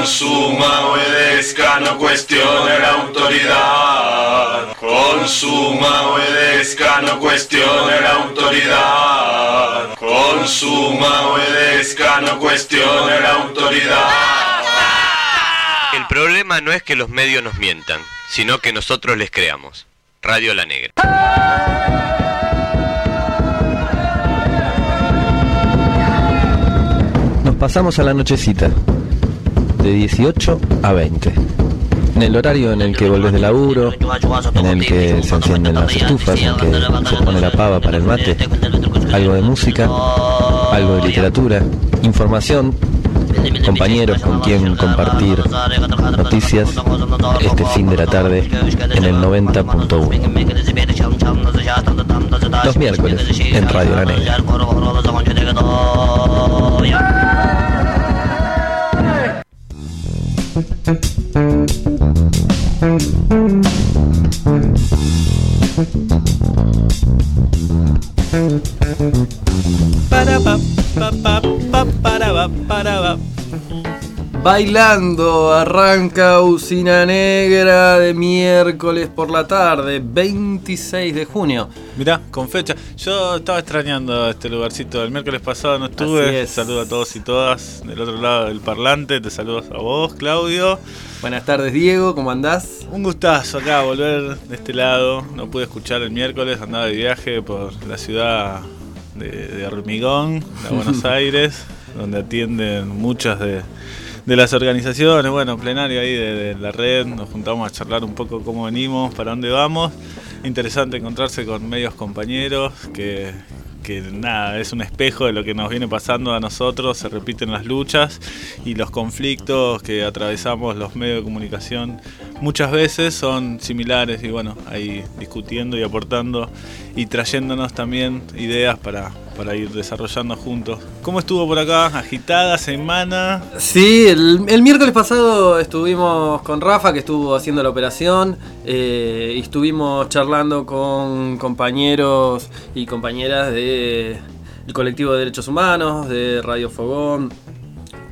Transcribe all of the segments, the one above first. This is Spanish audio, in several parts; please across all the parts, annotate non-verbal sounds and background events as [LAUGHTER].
Consuma, obedezca, no cuestione la autoridad. Consuma, obedezca, no cuestione la autoridad. Consuma, obedezca, no cuestione la autoridad. El problema no es que los medios nos mientan, sino que nosotros les creamos. Radio La Negra. Nos pasamos a la nochecita, de 18 a 20. En el horario en el que volvés de laburo, en el que se encienden las estufas, en que se pone la pava para el mate, algo de música, algo de literatura, información, compañeros con quien compartir noticias este fin de la tarde en el 90.1. Los miércoles en Radio La Negra. Para pa, pa, pa, Bailando arranca Usina Negra de miércoles por la tarde, 26 de junio. Mirá, con fecha. Yo estaba extrañando este lugarcito. El miércoles pasado no estuve. es. Saludo a todos y todas del otro lado del parlante. Te saludo a vos, Claudio. Buenas tardes, Diego, ¿cómo andás? Un gustazo acá volver de este lado. No pude escuchar el miércoles, andaba de viaje por la ciudad de, de Hormigón, de Buenos [LAUGHS] Aires, donde atienden muchas de, de las organizaciones. Bueno, plenario ahí de, de la red, nos juntamos a charlar un poco cómo venimos, para dónde vamos. Interesante encontrarse con medios compañeros que, que nada, es un espejo de lo que nos viene pasando a nosotros, se repiten las luchas y los conflictos que atravesamos los medios de comunicación muchas veces son similares y bueno, ahí discutiendo y aportando y trayéndonos también ideas para, para ir desarrollando juntos. ¿Cómo estuvo por acá? Agitada semana. Sí, el, miércoles pasado estuvimos con Rafa, que estuvo haciendo la operación, eh, y estuvimos charlando con compañeros y compañeras del colectivo de derechos humanos, de Radio Fogón,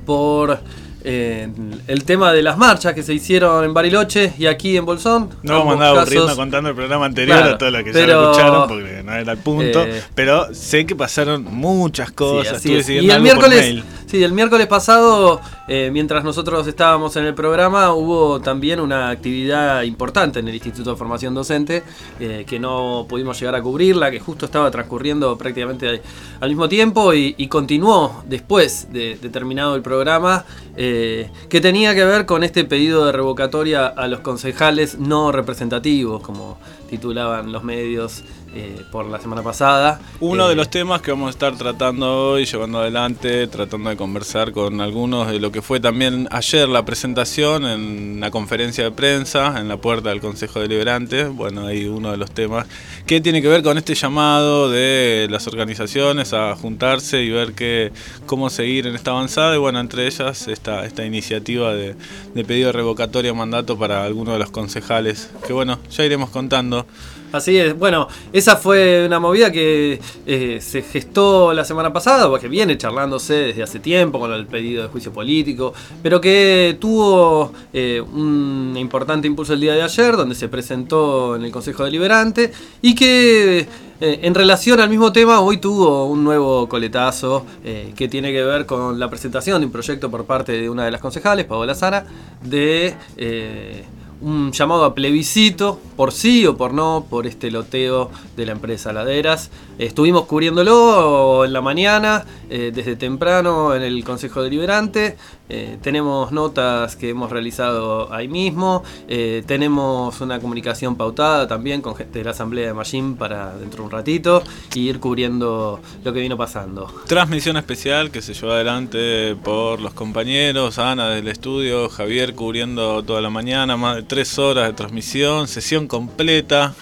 por eh, el tema de las marchas que se hicieron en Bariloche y aquí en Bolsón. No vamos a andar aburriendo contando el programa anterior Claro, a todo lo que ya pero- lo escucharon porque no era el punto. Eh, pero sé que pasaron muchas cosas. Estuve Y el miércoles, sí, el miércoles pasado, eh, mientras nosotros estábamos en el programa, hubo también una actividad importante en el Instituto de Formación Docente eh, que no pudimos llegar a cubrirla, que justo estaba transcurriendo prácticamente al mismo tiempo y, y continuó después de, de terminado el programa, eh, que tenía que ver con este pedido de revocatoria a los concejales no representativos, como titulaban los medios eh, por la semana pasada. Uno Eh, de los temas que vamos a estar tratando hoy, llevando adelante, tratando de conversar con algunos de lo que fue también ayer la presentación en la conferencia de prensa en la puerta del Consejo Deliberante. Bueno, ahí uno de los temas que tiene que ver con este llamado de las organizaciones a juntarse y ver qué, cómo seguir en esta avanzada. Y bueno, entre ellas esta, esta iniciativa de, de pedido de revocatoria mandato para algunos de los concejales. Que bueno, ya iremos contando. Así es, bueno, esa fue una movida que eh, se gestó la semana pasada, porque viene charlándose desde hace tiempo con el pedido de juicio político, pero que tuvo eh, un importante impulso el día de ayer, donde se presentó en el Consejo Deliberante, y que eh, en relación al mismo tema hoy tuvo un nuevo coletazo eh, que tiene que ver con la presentación de un proyecto por parte de una de las concejales, Paola Sara, de... eh, un llamado a plebiscito, por sí o por no, por este loteo de la empresa Laderas. Estuvimos cubriéndolo en la mañana, eh, desde temprano en el Consejo Deliberante. Eh, tenemos notas que hemos realizado ahí mismo. Eh, tenemos una comunicación pautada también con gente de la Asamblea de Machine para dentro de un ratito y ir cubriendo lo que vino pasando. Transmisión especial que se llevó adelante por los compañeros, Ana del estudio, Javier cubriendo toda la mañana, más de tres horas de transmisión, sesión completa.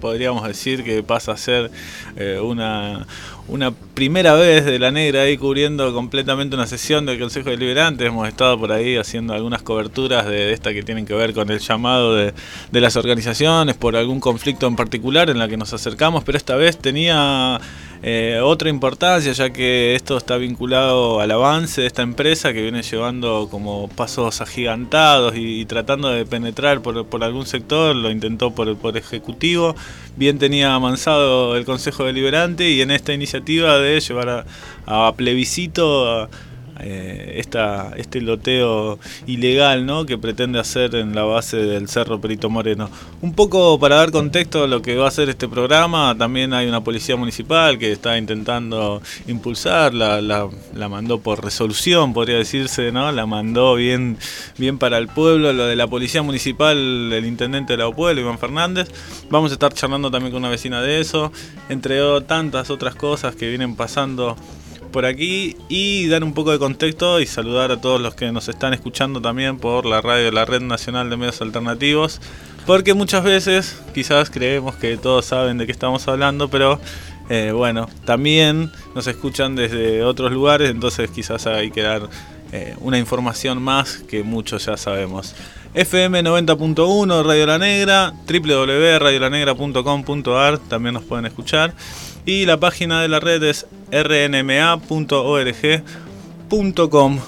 Podríamos decir que pasa a ser eh, una, una primera vez de la negra ahí cubriendo completamente una sesión del Consejo Deliberante. Hemos estado por ahí haciendo algunas coberturas de, esta que tienen que ver con el llamado de, las organizaciones por algún conflicto en particular en la que nos acercamos, pero esta vez tenía eh, otra importancia, ya que esto está vinculado al avance de esta empresa que viene llevando como pasos agigantados y, tratando de penetrar por, algún sector, lo intentó por Poder Ejecutivo, bien tenía avanzado el Consejo Deliberante y en esta iniciativa de llevar a, plebiscito... Eh, esta, este loteo ilegal ¿no? que pretende hacer en la base del Cerro Perito Moreno. Un poco para dar contexto a lo que va a hacer este programa, también hay una policía municipal que está intentando impulsar, la, la, mandó por resolución, podría decirse, ¿no? la mandó bien, bien para el pueblo, lo de la policía municipal, el intendente de la pueblo, Iván Fernández. Vamos a estar charlando también con una vecina de eso, entre tantas otras cosas que vienen pasando por aquí y dar un poco de contexto y saludar a todos los que nos están escuchando también por la radio de la Red Nacional de Medios Alternativos, porque muchas veces quizás creemos que todos saben de qué estamos hablando, pero eh, bueno, también nos escuchan desde otros lugares, entonces quizás hay que dar eh, una información más que muchos ya sabemos. FM 90.1 Radio La Negra, www.radiolanegra.com.ar también nos pueden escuchar. Y la página de la red es rnma.org.com.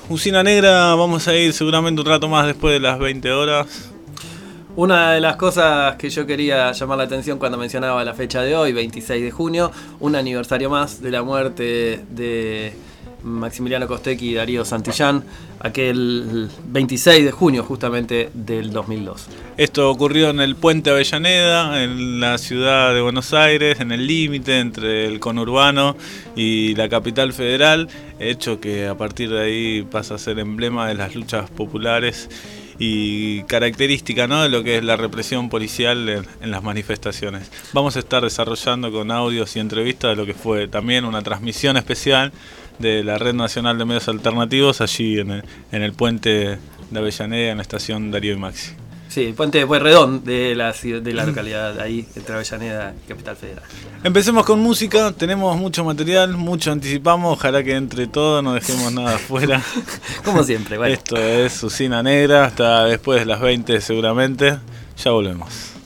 Usina Negra, vamos a ir seguramente un rato más después de las 20 horas. Una de las cosas que yo quería llamar la atención cuando mencionaba la fecha de hoy, 26 de junio, un aniversario más de la muerte de Maximiliano Costecchi y Darío Santillán, aquel 26 de junio justamente del 2002. Esto ocurrió en el puente Avellaneda, en la ciudad de Buenos Aires, en el límite entre el conurbano y la capital federal, hecho que a partir de ahí pasa a ser emblema de las luchas populares y característica ¿no? de lo que es la represión policial en, en, las manifestaciones. Vamos a estar desarrollando con audios y entrevistas de lo que fue también una transmisión especial de la Red Nacional de Medios Alternativos, allí en el, puente de Avellaneda, en la estación Darío y Maxi. Sí, el puente de Pueyrredón, de la, de la localidad ahí, entre Avellaneda y Capital Federal. Empecemos con música, tenemos mucho material, mucho anticipamos, ojalá que entre todo no dejemos nada [LAUGHS] afuera. Como siempre, bueno. Esto es Usina Negra, hasta después de las 20 seguramente, ya volvemos.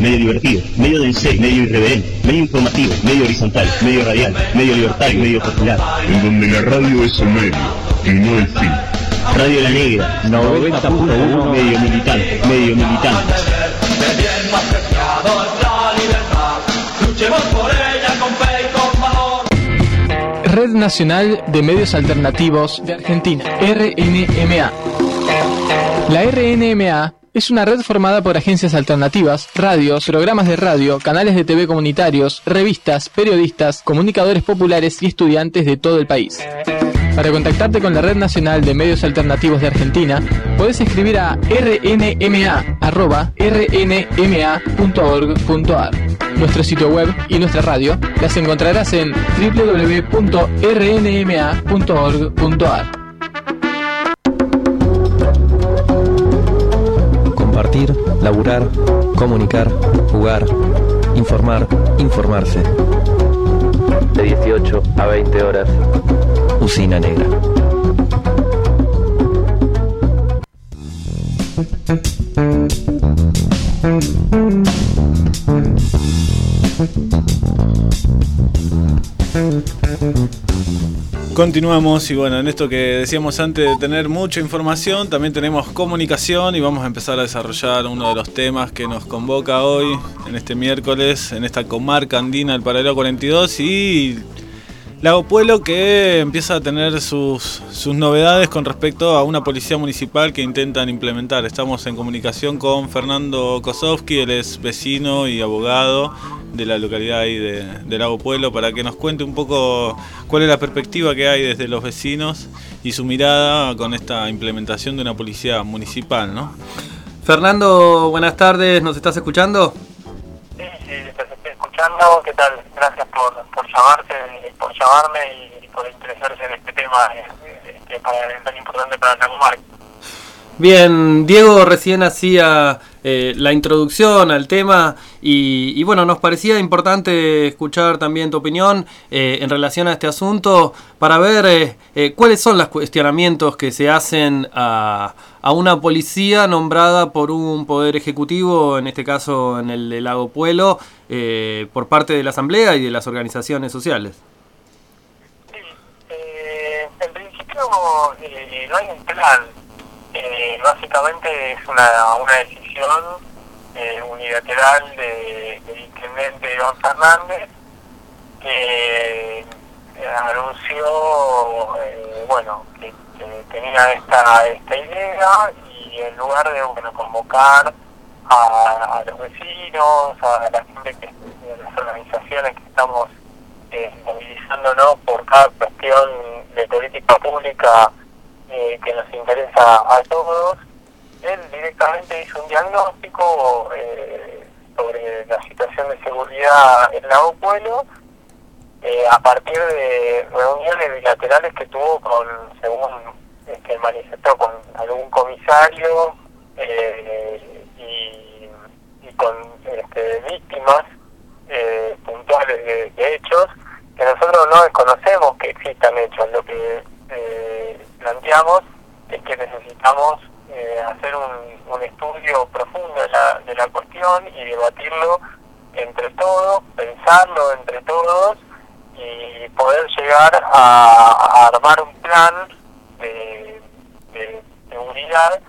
Medio divertido, medio dense, medio irreverente, medio informativo, medio horizontal, medio radial, medio libertario, medio popular. En donde la radio es el medio y no el fin. Radio La Negra, 90.1, medio militante, medio militante. Red Nacional de Medios Alternativos de Argentina, RNMA. La RNMA es una red formada por agencias alternativas, radios, programas de radio, canales de TV comunitarios, revistas, periodistas, comunicadores populares y estudiantes de todo el país. Para contactarte con la Red Nacional de Medios Alternativos de Argentina, podés escribir a rnma.rnma.org.ar. Nuestro sitio web y nuestra radio las encontrarás en www.rnma.org.ar. Compartir, laburar, comunicar, jugar, informar, informarse. De 18 a 20 horas. Usina Negra. Continuamos y bueno, en esto que decíamos antes de tener mucha información, también tenemos comunicación y vamos a empezar a desarrollar uno de los temas que nos convoca hoy, en este miércoles, en esta comarca andina del paralelo 42 y Lago Pueblo que empieza a tener sus, sus novedades con respecto a una policía municipal que intentan implementar. Estamos en comunicación con Fernando Kosowski, él es vecino y abogado de la localidad ahí de, de Lago Pueblo, para que nos cuente un poco cuál es la perspectiva que hay desde los vecinos y su mirada con esta implementación de una policía municipal, ¿no? Fernando, buenas tardes, ¿nos estás escuchando? Escuchando. ¿Qué tal? Gracias por, por llamarte, por llamarme y por interesarse en este tema eh, que para, tan importante para la comarca. Bien, Diego recién hacía eh, la introducción al tema y, bueno, nos parecía importante escuchar también tu opinión eh, en relación a este asunto para ver cuáles son los cuestionamientos que se hacen a, a, una policía nombrada por un poder ejecutivo, en este caso en el de Lago Pueblo, eh, por parte de la Asamblea y de las organizaciones sociales. Sí, en principio no hay un plan eh, básicamente es una, una decisión eh, unilateral de, del intendente Iván Fernández que eh, anunció bueno que, que, tenía esta esta idea y en lugar de bueno convocar a, a los vecinos a la gente que a las organizaciones que estamos movilizándonos por cada cuestión de política pública eh, que nos interesa a todos, él directamente hizo un diagnóstico eh, sobre la situación de seguridad en Lago Pueblo eh, a partir de reuniones bilaterales que tuvo con, según este, manifestó, con algún comisario y, y, con este, víctimas puntuales de, de hechos que nosotros no desconocemos que existan hechos, lo que eh, planteamos es que necesitamos eh, hacer un, un, estudio profundo de la, de la cuestión y debatirlo entre todos, pensarlo entre todos y poder llegar a, armar un plan de, de seguridad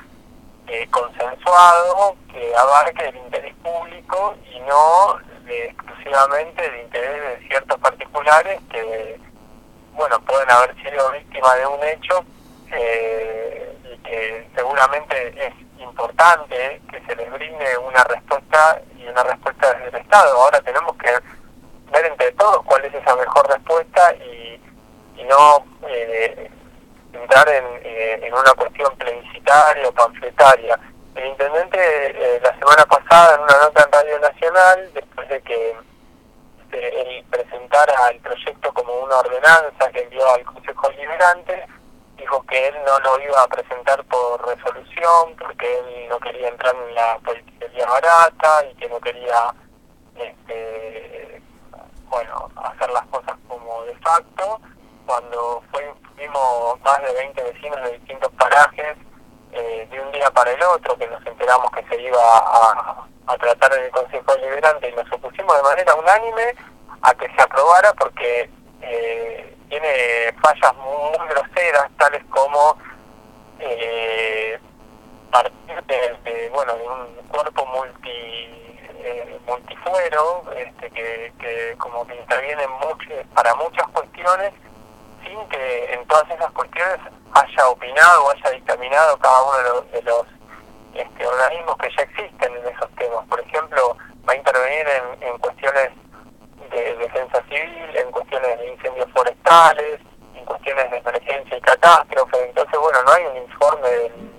eh, consensuado que abarque el interés público y no de, exclusivamente el interés de ciertos particulares que bueno, pueden haber sido víctimas de un hecho eh, y que seguramente es importante que se les brinde una respuesta y una respuesta desde el Estado. Ahora tenemos que ver entre todos cuál es esa mejor respuesta y, no eh, entrar en, eh, en, una cuestión plebiscitaria o panfletaria. El intendente eh, la semana pasada en una nota en Radio Nacional, después de que él presentara el proyecto como una ordenanza que envió al Consejo Liberante, dijo que él no lo iba a presentar por resolución porque él no quería entrar en la politiquería barata y que no quería este, bueno hacer las cosas como de facto. Cuando fuimos más de 20 vecinos de distintos parajes eh, de un día para el otro que nos enteramos que se iba a, tratar en el Consejo Deliberante y nos opusimos de manera unánime a que se aprobara porque eh, tiene fallas muy groseras, tales como eh, partir de, bueno, de un cuerpo multi eh, multifuero este, que, que como que interviene mucho, para muchas cuestiones sin que en todas esas cuestiones haya opinado o haya dictaminado cada uno de los, de los este, organismos que ya existen en esos temas. Por ejemplo, va a intervenir en, cuestiones de defensa civil, en cuestiones de incendios forestales, en cuestiones de emergencia y catástrofe. Entonces, bueno, no hay un informe del-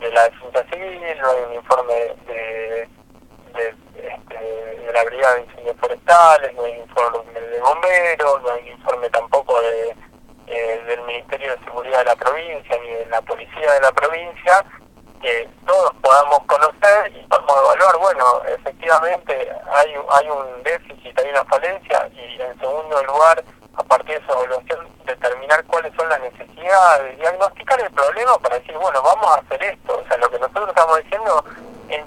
de la defensa civil, no hay un informe de, este, de la Brigada de Incendios Forestales, no hay informe de bomberos, no hay informe tampoco de, eh, del Ministerio de Seguridad de la provincia ni de la Policía de la provincia, que todos podamos conocer y podamos evaluar, bueno, efectivamente hay, hay un déficit, hay una falencia y en segundo lugar, a partir de esa evaluación, determinar cuáles son las necesidades, diagnosticar el problema para decir, bueno, vamos a hacer esto. O sea, lo que nosotros estamos diciendo es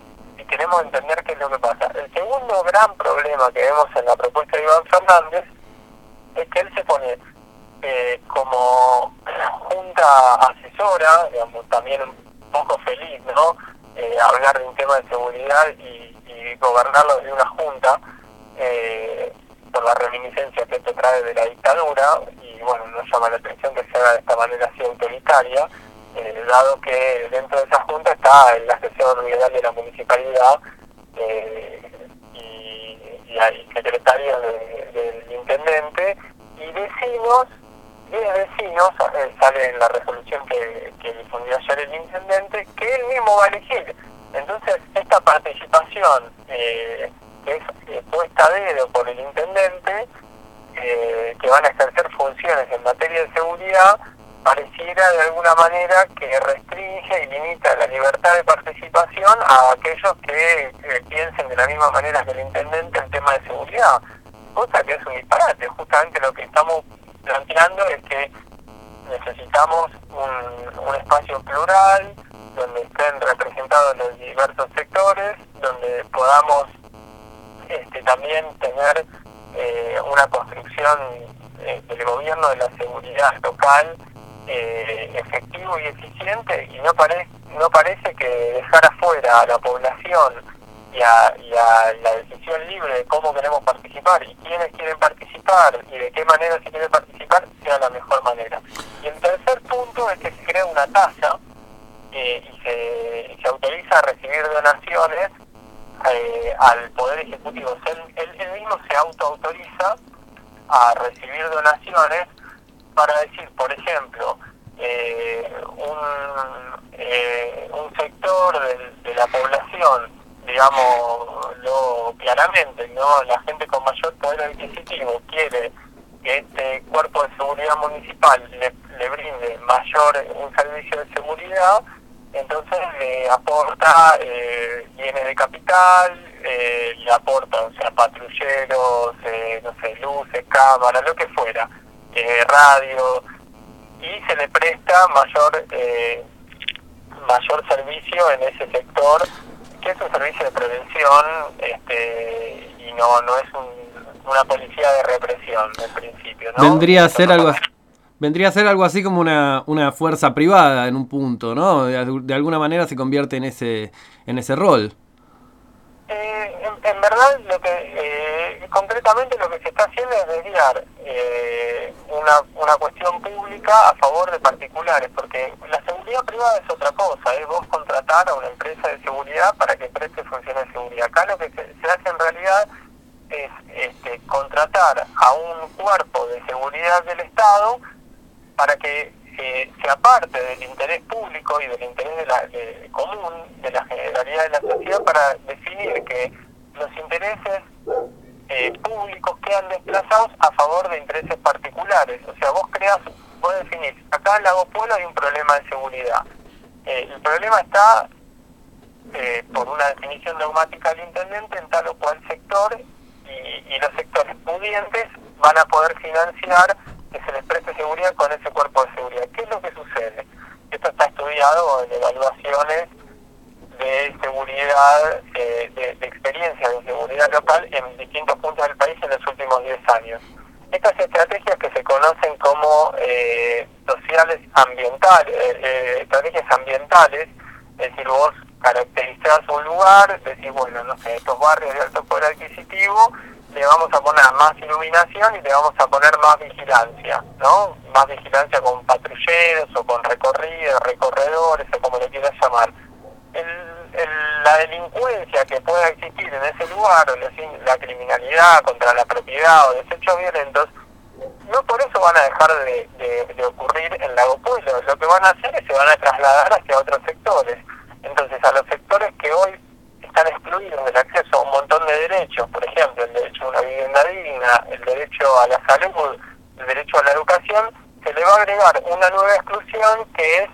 queremos entender qué es lo que pasa. El segundo gran problema que vemos en la propuesta de Iván Fernández es que él se pone eh, como junta asesora, digamos, también un poco feliz, ¿no? Eh, hablar de un tema de seguridad y, y gobernarlo de una junta, eh, por la reminiscencia que esto trae de la dictadura, y bueno, nos llama la atención que se haga de esta manera así autoritaria, eh, dado que dentro de esa junta está el asesor regional de la municipalidad eh, y, y hay secretarios de- del intendente y vecinos, 10 vecinos, eh, sale en la resolución que, difundió ayer el intendente, que él mismo va a elegir. Entonces, esta participación eh, es eh, puesta a dedo por el intendente, eh, que van a ejercer funciones en materia de seguridad, pareciera de alguna manera que restringe y limita la libertad de participación a aquellos que eh, piensen de la misma manera que el intendente en tema de seguridad, cosa que es un disparate. Justamente lo que estamos planteando es que necesitamos un, espacio plural, donde estén representados los diversos sectores, donde podamos este, también tener eh, una construcción eh, del gobierno de la seguridad local eh, efectivo y eficiente y no, pare no parece que dejar afuera a la población y a, la decisión libre de cómo queremos participar y quiénes quieren participar y de qué manera se quiere participar sea la mejor manera. Y el tercer punto es que se crea una tasa eh, y se, autoriza a recibir donaciones eh, al Poder Ejecutivo. Él, él- él mismo se autoautoriza a recibir donaciones para decir, por ejemplo, eh, un, eh, un sector de, la población, digámoslo claramente, no la gente con mayor poder adquisitivo quiere que este cuerpo de seguridad municipal le, le brinde mayor un servicio de seguridad, entonces le aporta eh, bienes de capital, eh, le aporta, o sea, patrulleros, eh, no sé, luces, cámaras, lo que fuera, eh, radio, y se le presta mayor eh, mayor servicio en ese sector, que es un servicio de prevención este, y no no es un- una policía de represión en principio. ¿no? Vendría a ser algo así. Vendría a ser algo así como una, una fuerza privada en un punto, ¿no? De, de alguna manera se convierte en ese en ese rol. Eh, en, en verdad, lo que eh, concretamente lo que se está haciendo es desviar eh, una, una cuestión pública a favor de particulares, porque la seguridad privada es otra cosa, es vos contratar a una empresa de seguridad para que preste funciones de seguridad. Acá lo que se, hace en realidad es este, contratar a un cuerpo de seguridad del Estado para que eh, se aparte del interés público y del interés de la, de- común de la generalidad de la sociedad para definir que los intereses eh, públicos quedan desplazados a favor de intereses particulares. O sea, vos creas, vos definís, acá en Lago Pueblo hay un problema de seguridad. Eh, el problema está eh, por una definición dogmática del intendente en tal o cual sector y, y los sectores pudientes van a poder financiar que se les preste seguridad con ese cuerpo de seguridad. ¿Qué es lo que sucede? Esto está estudiado en evaluaciones de seguridad, eh, de, experiencia de seguridad local en distintos puntos del país en los últimos 10 años. Estas estrategias que se conocen como eh, sociales ambientales, eh, eh, estrategias ambientales, es decir, vos caracterizás un lugar, decís, bueno, no sé, estos barrios de alto poder adquisitivo, le vamos a poner más iluminación y le vamos a poner más vigilancia, ¿no? Más vigilancia con patrulleros o con recorridos, recorredores o como le quieras llamar. El, la delincuencia que pueda existir en ese lugar, o la, la criminalidad contra la propiedad o desechos violentos, no por eso van a dejar de, de- de ocurrir en Lago Pueblo. Lo que van a hacer es se van a trasladar hacia otros sectores. Entonces, a los sectores que hoy están excluidos del acceso a un montón de derechos, por ejemplo, el derecho a una vivienda digna, el derecho a la salud, el derecho a la educación, se le va a agregar una nueva exclusión que es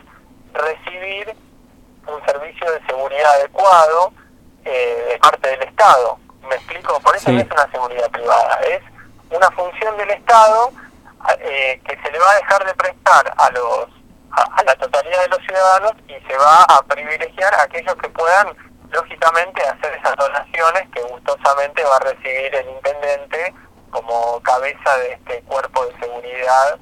recibir un servicio de seguridad adecuado eh, de parte del Estado. ¿Me explico? Por eso Sí. no es una seguridad privada, es una función del Estado eh, que se le va a dejar de prestar a los a, a la totalidad de los ciudadanos y se va a privilegiar a aquellos que puedan lógicamente hacer esas donaciones que gustosamente va a recibir el intendente como cabeza de este cuerpo de seguridad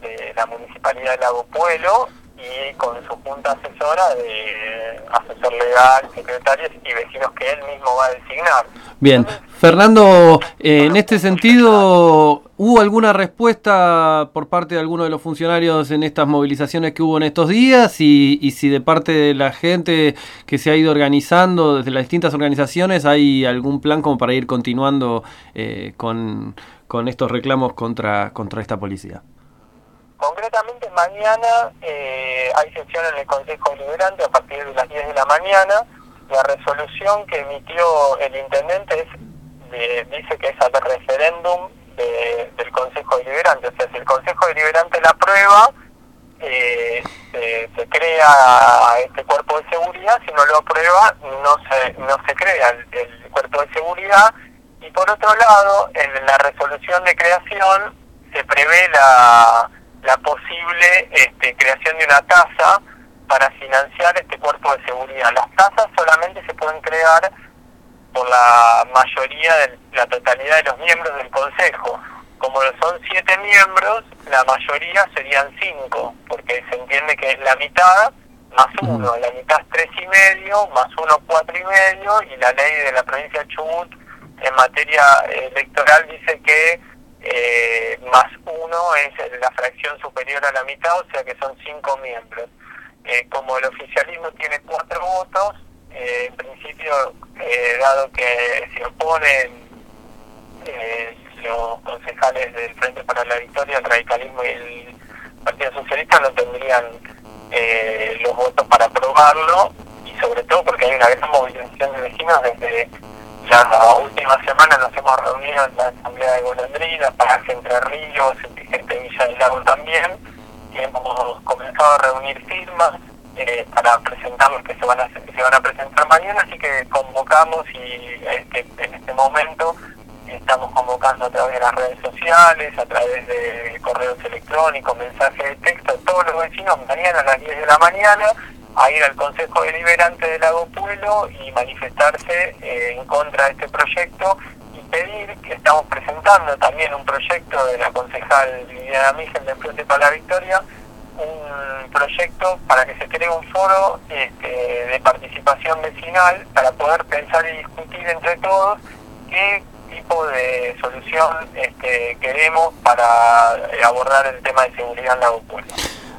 de la municipalidad de Lago Pueblo y con su junta asesora de asesor legal, secretarios y vecinos que él mismo va a designar. Bien, Fernando, eh, en este sentido, ¿hubo alguna respuesta por parte de alguno de los funcionarios en estas movilizaciones que hubo en estos días? Y, y si de parte de la gente que se ha ido organizando desde las distintas organizaciones, ¿hay algún plan como para ir continuando eh, con, con estos reclamos contra, contra esta policía? Concretamente mañana eh, hay sesión en el Consejo Deliberante a partir de las 10 de la mañana. La resolución que emitió el intendente es de- dice que es al referéndum de- del Consejo Deliberante. O sea, si el Consejo Deliberante la aprueba, eh, se, se crea este cuerpo de seguridad. Si no lo aprueba, no se, no se crea el, el cuerpo de seguridad. Y por otro lado, en la resolución de creación se prevé la, la posible este, creación de una tasa para financiar este cuerpo de seguridad. Las tasas solamente se pueden crear por la mayoría de la totalidad de los miembros del Consejo. Como son siete miembros, la mayoría serían cinco, porque se entiende que es la mitad más uno, la mitad es tres y medio, más uno cuatro y medio, y la ley de la provincia de Chubut en materia electoral dice que eh, más uno es la fracción superior a la mitad, o sea que son cinco miembros. Eh, como el oficialismo tiene cuatro votos, eh, en principio, eh, dado que se oponen eh, los concejales del Frente para la Victoria, el radicalismo y el Partido Socialista no tendrían los votos para aprobarlo y sobre todo porque hay una gran movilización de vecinos desde la última semana nos hemos reunido en la Asamblea de Golondrina, Paraje Entre Ríos, gente Villa del Lago también, y hemos comenzado a reunir firmas eh, para presentar los que se van a se van a presentar mañana, así que convocamos y este, en este momento estamos convocando a través de las redes sociales, a través de correos electrónicos, mensajes de texto, todos los vecinos mañana a las 10 de la mañana a ir al Consejo Deliberante de Lago Pueblo y manifestarse eh, en contra de este proyecto y pedir que estamos presentando también un proyecto de la concejal Liliana Miguel de Frente para la Victoria, un proyecto para que se cree un foro este, de participación vecinal para poder pensar y discutir entre todos qué tipo de solución este, queremos para abordar el tema de seguridad en Lago Pueblo.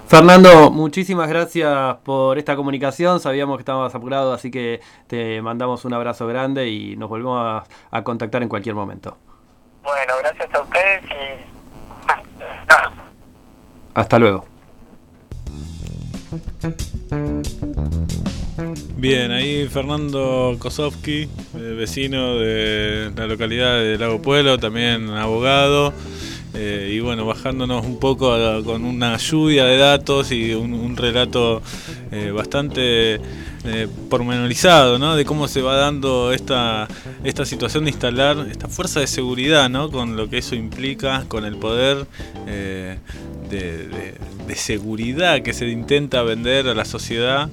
Fernando, muchísimas gracias por esta comunicación. Sabíamos que estabas apurado, así que te mandamos un abrazo grande y nos volvemos a, a contactar en cualquier momento. Bueno, gracias a ustedes y... Hasta luego. Bien, ahí Fernando Kosovsky, eh, vecino de la localidad de Lago Pueblo, también abogado. Eh, y bueno, bajándonos un poco con una lluvia de datos y un, un relato eh, bastante eh, pormenorizado, ¿no? De cómo se va dando esta, esta situación de instalar esta fuerza de seguridad, ¿no? Con lo que eso implica, con el poder eh, de seguridad que se intenta vender a la sociedad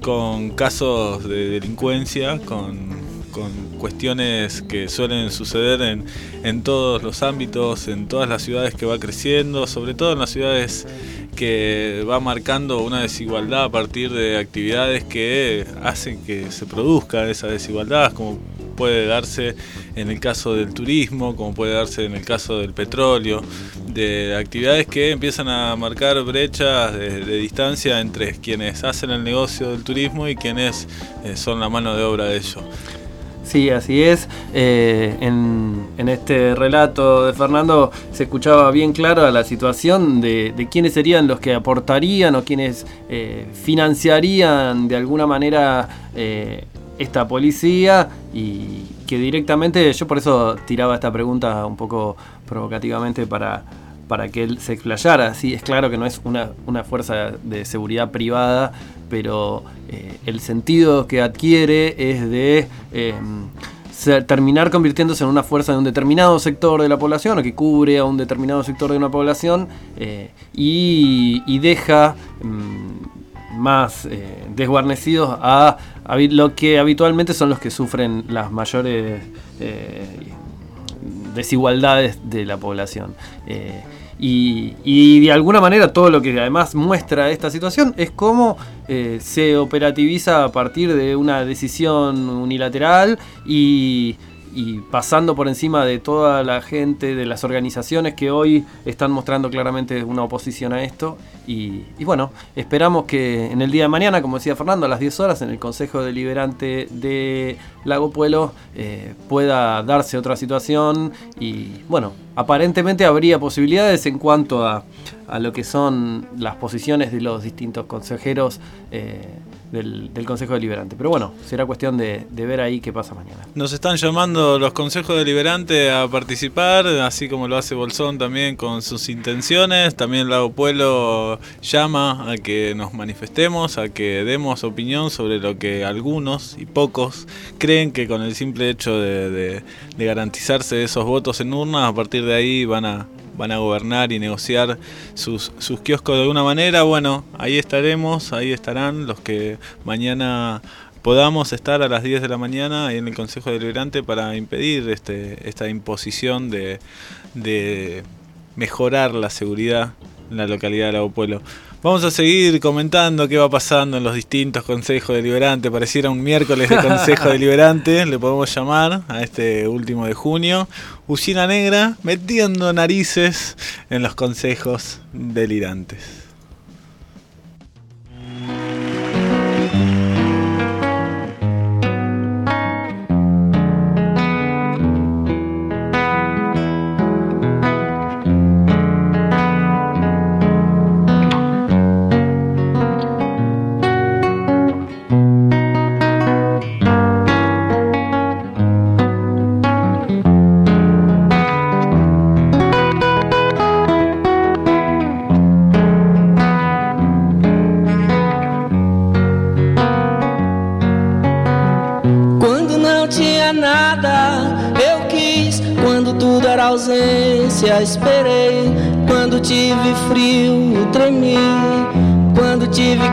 con casos de delincuencia, con, con cuestiones que suelen suceder en, en todos los ámbitos, en todas las ciudades que va creciendo, sobre todo en las ciudades que va marcando una desigualdad a partir de actividades que hacen que se produzca esa desigualdad, como puede darse en el caso del turismo, como puede darse en el caso del petróleo, de actividades que empiezan a marcar brechas de, de distancia entre quienes hacen el negocio del turismo y quienes eh, son la mano de obra de ello. Sí, así es. Eh, en, en este relato de Fernando se escuchaba bien clara la situación de, de quiénes serían los que aportarían o quienes eh, financiarían de alguna manera eh, esta policía y que directamente, yo por eso tiraba esta pregunta un poco provocativamente para, para que él se explayara. Sí, es claro que no es una, una fuerza de seguridad privada, pero eh, el sentido que adquiere es de eh, terminar convirtiéndose en una fuerza de un determinado sector de la población o que cubre a un determinado sector de una población eh, y, deja mm, más desguarnecidos a, lo que habitualmente son los que sufren las mayores desigualdades de la población. Y, y de alguna manera todo lo que además muestra esta situación es cómo eh, se operativiza a partir de una decisión unilateral y, y pasando por encima de toda la gente, de las organizaciones que hoy están mostrando claramente una oposición a esto. Y, bueno, esperamos que en el día de mañana, como decía Fernando, a las 10 horas en el Consejo Deliberante de Lago Pueblo eh, pueda darse otra situación y bueno, aparentemente habría posibilidades en cuanto a, a lo que son las posiciones de los distintos consejeros eh, del, Consejo Deliberante. Pero bueno, será cuestión de, de ver ahí qué pasa mañana. Nos están llamando los consejos deliberantes a participar, así como lo hace Bolsón también con sus intenciones. También Lago Pueblo llama a que nos manifestemos, a que demos opinión sobre lo que algunos y pocos creen que con el simple hecho de, de- de garantizarse esos votos en urnas, a partir de ahí van a, van a gobernar y negociar sus, sus kioscos de alguna manera. Bueno, ahí estaremos, ahí estarán los que mañana podamos estar a las 10 de la mañana en el Consejo Deliberante para impedir este, esta imposición de, de mejorar la seguridad en la localidad de Lago Pueblo. Vamos a seguir comentando qué va pasando en los distintos consejos deliberantes. Pareciera un miércoles de consejo [LAUGHS] deliberante, le podemos llamar a este último de junio. Usina Negra metiendo narices en los consejos delirantes.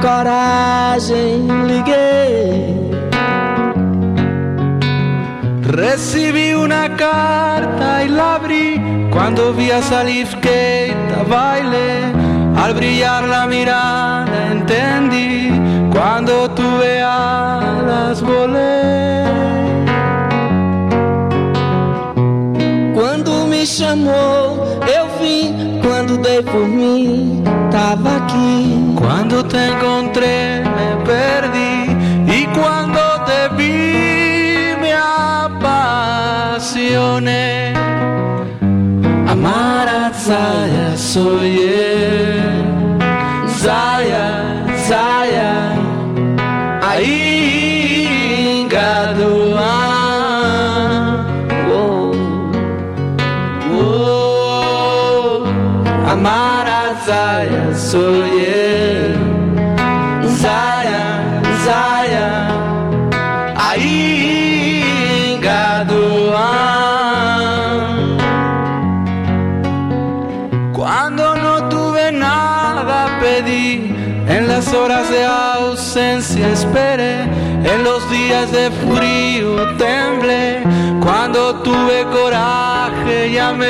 Coragem, liguei. Recibi una carta y la abrí cuando vi a Salif Keita baile. Al brillar la mirada entendí cuando tuve alas volé. Quando me chamou, eu vim. Quando dei por mim, tava aqui. Cuando te me perdí y cuando te vi me apasioné. Amara Zaya soy. Zaya, Zaya. Ahí Oh, Amara Zaya soy horas de ausencia esperé, en los días de frío temblé, cuando tuve coraje llamé.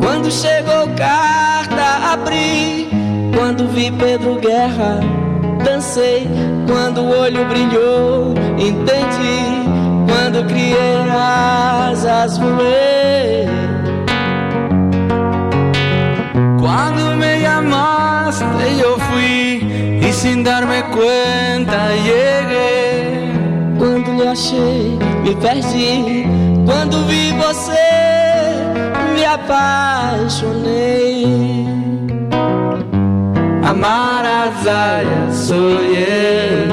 Quando chegou carta, abri. Quando vi Pedro Guerra, dancei. Quando o olho brilhou, entendi. Quando criei asas, voei. Sin darme cuenta llegué. Quando lhe achei, me perdi. Quando vi você, me apaixonei. Amar a Zaya soy eu.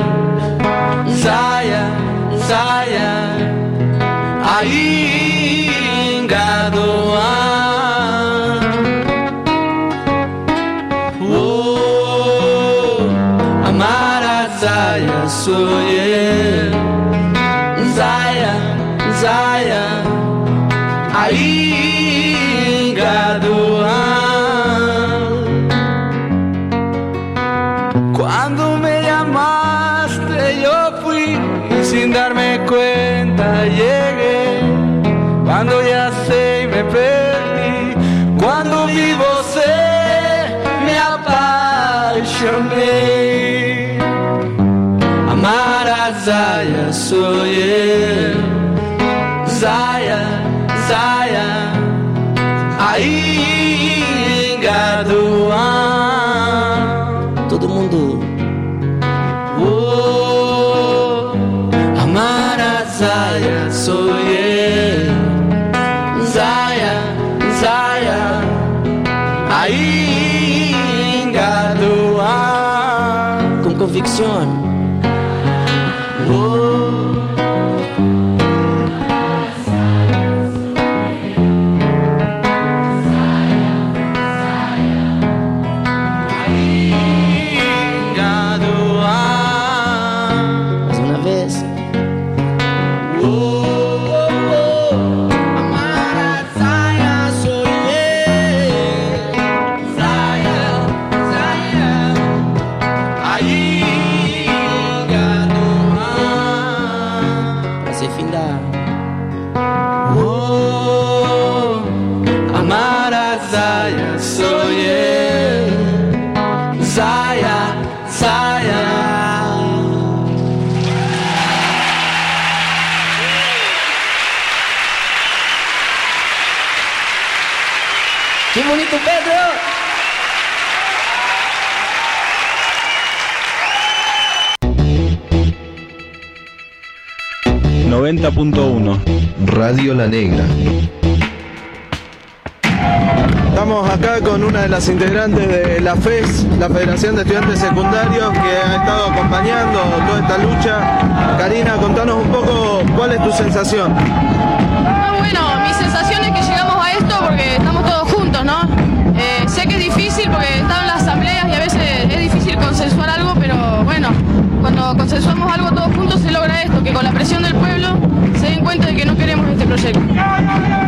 Zaya, Zaya, ainda Oh, Radio La Negra. Estamos acá con una de las integrantes de la FES, la Federación de Estudiantes Secundarios, que ha estado acompañando toda esta lucha. Karina, contanos un poco cuál es tu sensación. Ah, bueno, mi sensación es que llegamos a esto porque estamos todos juntos, ¿no? Eh, sé que es difícil porque he estado en las asambleas y a veces es difícil consensuar algo, pero bueno, cuando consensuamos algo todos juntos se logra esto, que con la presión del pueblo de que no queremos este proyecto.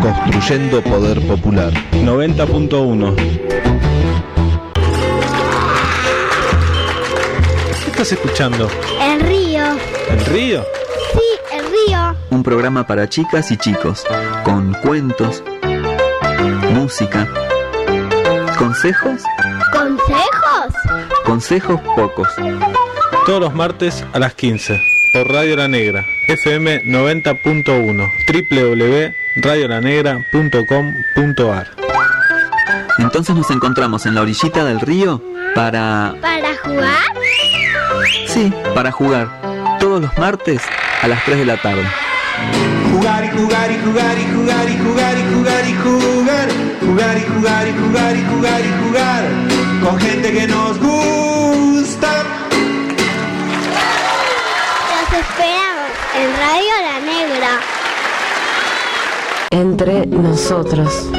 Construyendo Poder Popular. 90.1. ¿Qué estás escuchando? El río. ¿El río? Sí, el río. Un programa para chicas y chicos, con cuentos, música, consejos, ¿Consejos? consejos pocos. Todos los martes a las 15 por Radio La Negra, FM 90.1, www.radiolanegra.com.ar. Entonces nos encontramos en la orillita del río para... ¿Para jugar? Sí, para jugar. Todos los martes a las 3 de la tarde. Jugar y jugar y jugar y jugar y jugar y jugar y jugar. Jugar y jugar y jugar y jugar y jugar. Con gente que nos gusta. En Radio La Negra. Entre nosotros.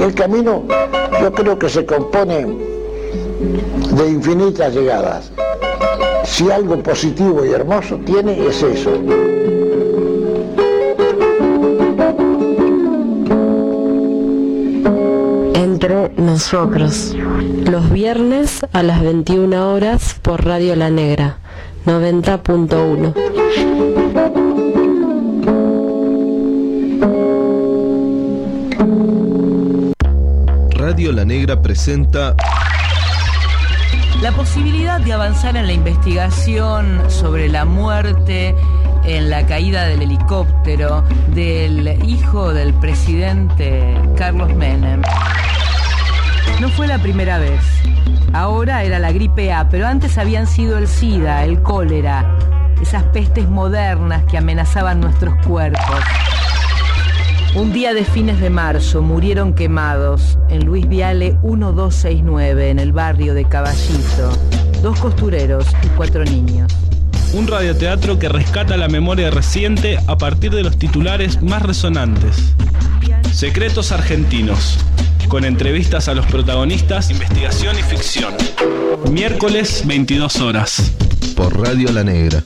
El camino yo creo que se compone de infinitas llegadas Si algo positivo y hermoso tiene, es eso. Nosotros. Los viernes a las 21 horas por Radio La Negra 90.1. Radio La Negra presenta La posibilidad de avanzar en la investigación sobre la muerte en la caída del helicóptero del hijo del presidente Carlos Menem. No fue la primera vez. Ahora era la gripe A, pero antes habían sido el SIDA, el cólera, esas pestes modernas que amenazaban nuestros cuerpos. Un día de fines de marzo murieron quemados en Luis Viale 1269, en el barrio de Caballito, dos costureros y cuatro niños. Un radioteatro que rescata la memoria reciente a partir de los titulares más resonantes. Secretos Argentinos, con entrevistas a los protagonistas, investigación y ficción. Miércoles 22 horas. por Radio La Negra.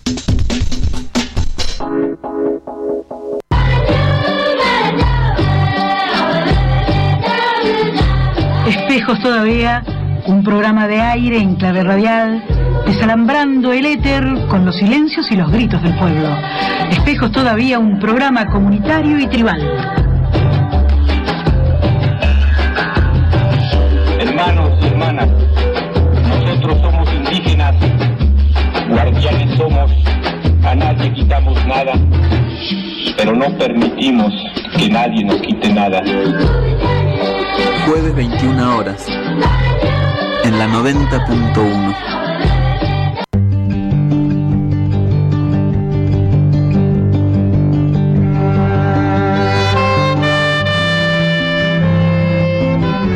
Espejos todavía, un programa de aire en clave radial, desalambrando el éter con los silencios y los gritos del pueblo. Espejos todavía, un programa comunitario y tribal. A nadie quitamos nada, pero no permitimos que nadie nos quite nada. Jueves 21 horas. En la 90.1.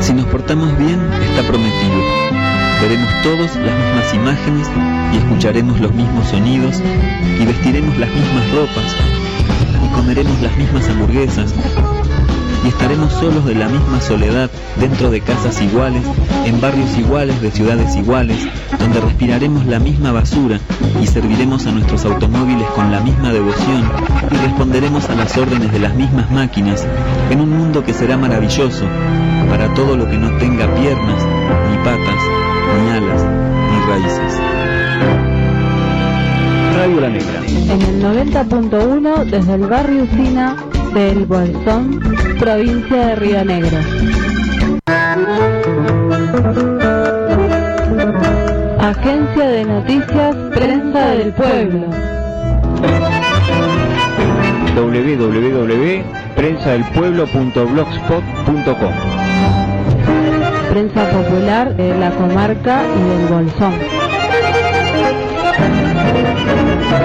Si nos portamos bien, está prometido. Todos las mismas imágenes y escucharemos los mismos sonidos y vestiremos las mismas ropas y comeremos las mismas hamburguesas y estaremos solos de la misma soledad dentro de casas iguales, en barrios iguales de ciudades iguales, donde respiraremos la misma basura y serviremos a nuestros automóviles con la misma devoción y responderemos a las órdenes de las mismas máquinas en un mundo que será maravilloso para todo lo que no tenga piernas, ni patas, ni alas, raíces. Radio La Negra. En el 90.1 desde el barrio Usina del Bolsón, provincia de Río Negro. Agencia de Noticias Prensa del Pueblo. www.prensadelpueblo.blogspot.com Prensa popular de la comarca y del Bolsón.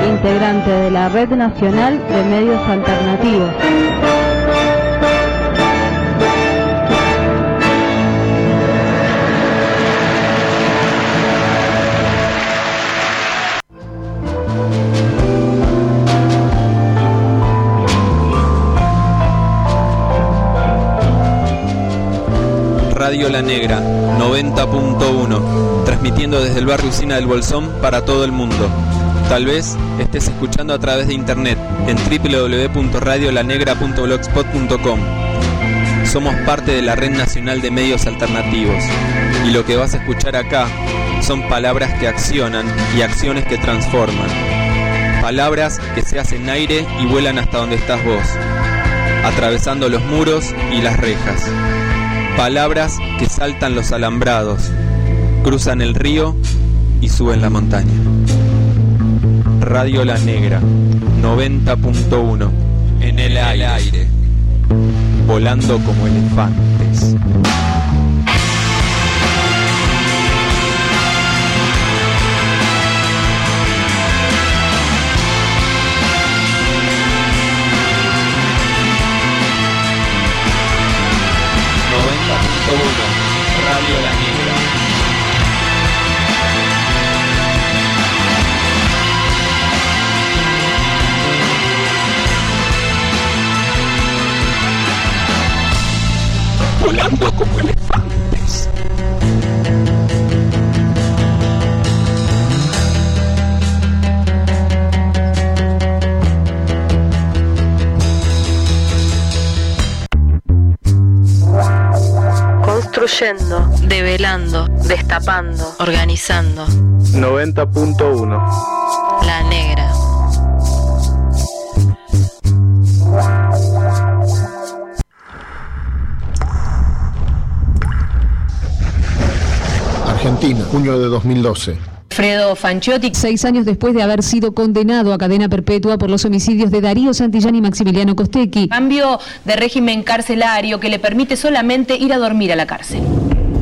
Integrante de la Red Nacional de Medios Alternativos. Radio La Negra 90.1, transmitiendo desde el barrio Usina del Bolsón para todo el mundo. Tal vez estés escuchando a través de internet en www.radiolanegra.blogspot.com. Somos parte de la Red Nacional de Medios Alternativos y lo que vas a escuchar acá son palabras que accionan y acciones que transforman. Palabras que se hacen aire y vuelan hasta donde estás vos, atravesando los muros y las rejas. Palabras que saltan los alambrados, cruzan el río y suben la montaña. Radio La Negra 90.1 en el aire, volando como elefantes. Construyendo, develando, destapando, organizando. 90.1 La negra. Argentina, junio de 2012. Fredo Fanchotti, seis años después de haber sido condenado a cadena perpetua por los homicidios de Darío Santillán y Maximiliano Costecchi. Cambio de régimen carcelario que le permite solamente ir a dormir a la cárcel.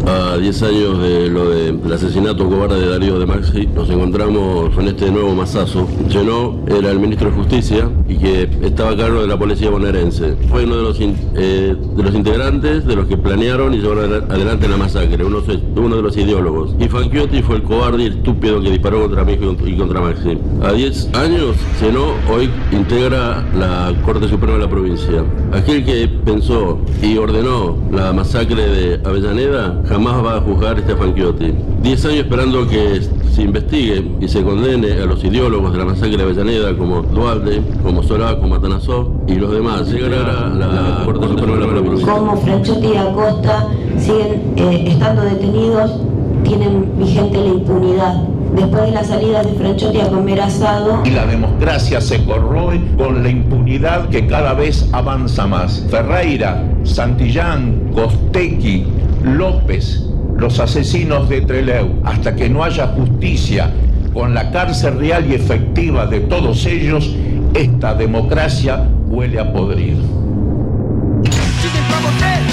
A 10 años de lo del asesinato cobarde de Darío de Maxi, nos encontramos con este nuevo masazo. Llenó era el ministro de Justicia y que estaba a cargo de la policía bonaerense. Fue uno de los, in- eh, de los integrantes de los que planearon y llevaron adela- adelante la masacre, uno, uno de los ideólogos. Y Fanchiotti fue el cobarde y el estúpido que disparó contra hijo y contra Maxi. A 10 años, Llenó hoy integra la Corte Suprema de la provincia. Aquel que pensó y ordenó la masacre de Avellaneda jamás va a juzgar este Fanchiotti. 10 años esperando que se investigue y se condene a los ideólogos de la masacre de Avellaneda como Dualde, como Solá, como Atanasov y los demás. Llegará la, la Corte Suprema de la provincia. Como Franchotti y Acosta siguen eh, estando detenidos, tienen vigente la impunidad. Después de la salida de Franchotti a comer asado, y la democracia se corroe con la impunidad que cada vez avanza más. Ferreira, Santillán, Costequi, López, los asesinos de Treleu, hasta que no haya justicia con la cárcel real y efectiva de todos ellos, esta democracia huele a podrido.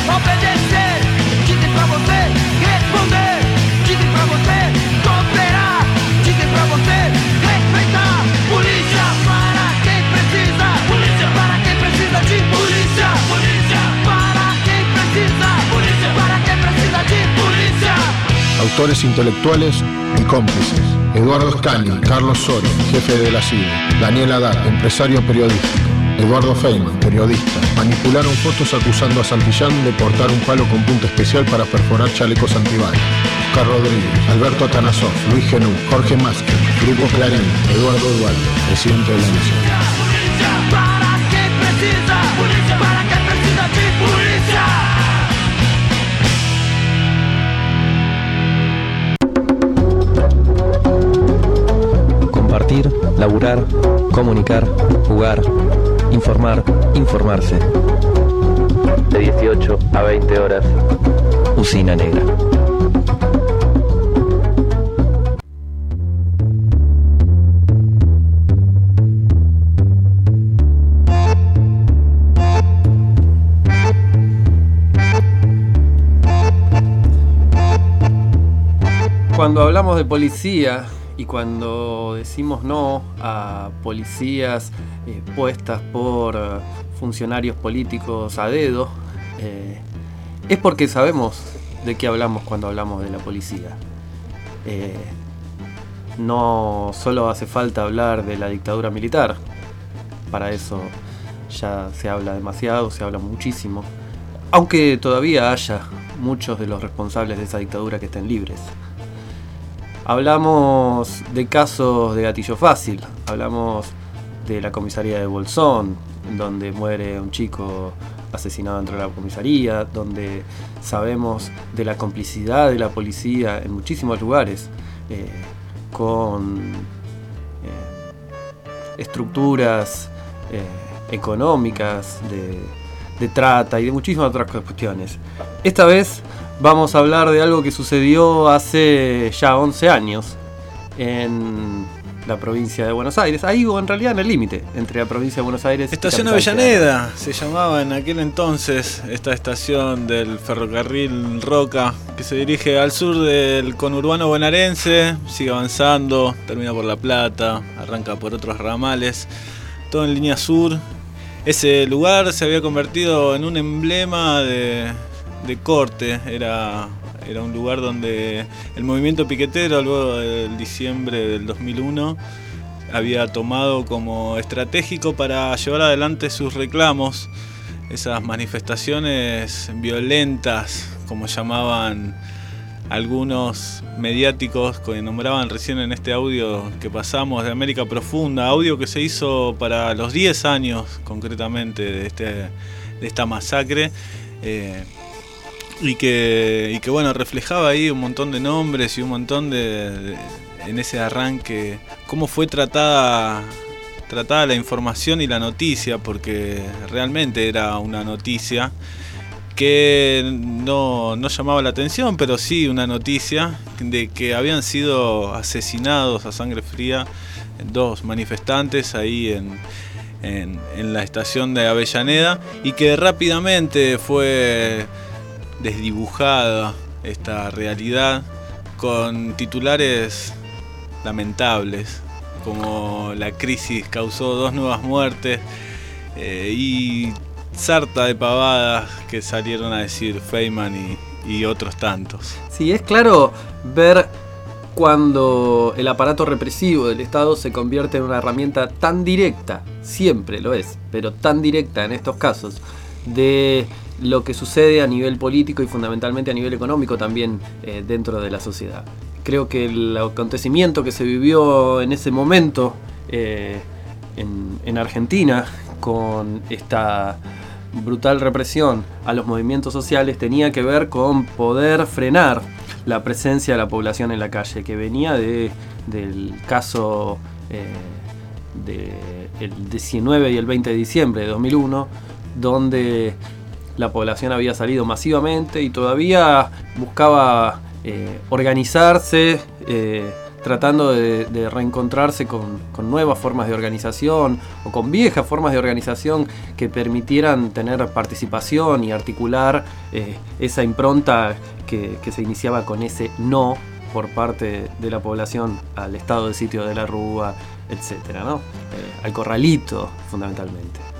Obedecer, você responder, Autores intelectuales y cómplices. Eduardo Scani, Carlos Soria, jefe de la CIDE. Daniel Haddad, empresario periodístico. Eduardo Feynman, periodista. Manipularon fotos acusando a Santillán de portar un palo con punta especial para perforar chalecos antibalas. Oscar Rodríguez, Alberto Atanasov, Luis Genú, Jorge Másquez, Grupo Clarín, Eduardo Duarte, presidente de la Nación. Compartir, laburar, comunicar, jugar, informar, informarse. De 18 a 20 horas. Usina Negra. Cuando hablamos de policía y cuando decimos no a policías eh, puestas por eh, funcionarios políticos a dedo, eh, es porque sabemos de qué hablamos cuando hablamos de la policía. No solo hace falta hablar de la dictadura militar, para eso ya se habla demasiado, se habla muchísimo, aunque todavía haya muchos de los responsables de esa dictadura que estén libres. Hablamos de casos de gatillo fácil, hablamos de la comisaría de Bolsón, donde muere un chico asesinado dentro de la comisaría, donde sabemos de la complicidad de la policía en muchísimos lugares, eh, con eh, estructuras eh, económicas, de, de trata y de muchísimas otras cuestiones. Esta vez vamos a hablar de algo que sucedió hace ya 11 años en la provincia de Buenos Aires, ahí o en realidad en el límite entre la provincia de Buenos Aires Estación y Capital Avellaneda se llamaba en aquel entonces esta estación del ferrocarril Roca que se dirige al sur del conurbano bonaerense, sigue avanzando, termina por La Plata, arranca por otros ramales, todo en línea sur. Ese lugar se había convertido en un emblema de, de corte, era, era un lugar donde el movimiento piquetero luego del diciembre del 2001 había tomado como estratégico para llevar adelante sus reclamos, esas manifestaciones violentas, como llamaban algunos mediáticos que nombraban recién en este audio que pasamos de América Profunda, audio que se hizo para los 10 años concretamente de, este, de esta masacre. Eh, y que, y que bueno, reflejaba ahí un montón de nombres y un montón de, en ese arranque, cómo fue tratada, tratada la información y la noticia, porque realmente era una noticia que no, no llamaba la atención, pero sí una noticia de que habían sido asesinados a sangre fría dos manifestantes ahí en, en la estación de Avellaneda y que rápidamente fue desdibujada esta realidad con titulares lamentables como la crisis causó dos nuevas muertes eh, y sarta de pavadas que salieron a decir Feynman y, y otros tantos. Sí, es claro ver cuando el aparato represivo del Estado se convierte en una herramienta tan directa, siempre lo es, pero tan directa en estos casos, de lo que sucede a nivel político y fundamentalmente a nivel económico también eh, dentro de la sociedad. Creo que el acontecimiento que se vivió en ese momento eh, en, en Argentina con esta brutal represión a los movimientos sociales tenía que ver con poder frenar la presencia de la población en la calle, que venía de, del caso eh, del 19 y el 20 de diciembre de 2001, donde la población había salido masivamente y todavía buscaba eh, organizarse, eh, tratando de, reencontrarse con, nuevas formas de organización o con viejas formas de organización que permitieran tener participación y articular eh, esa impronta que, se iniciaba con ese no por parte de la población al estado de sitio de la Rúa, etcétera, ¿no? Al corralito, fundamentalmente.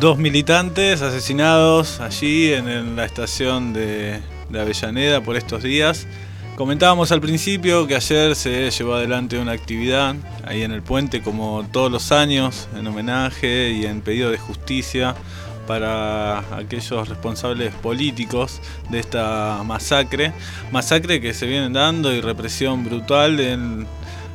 Dos militantes asesinados allí en, la estación de, Avellaneda por estos días. Comentábamos al principio que ayer se llevó adelante una actividad ahí en el puente como todos los años en homenaje y en pedido de justicia para aquellos responsables políticos de esta masacre, masacre que se viene dando y represión brutal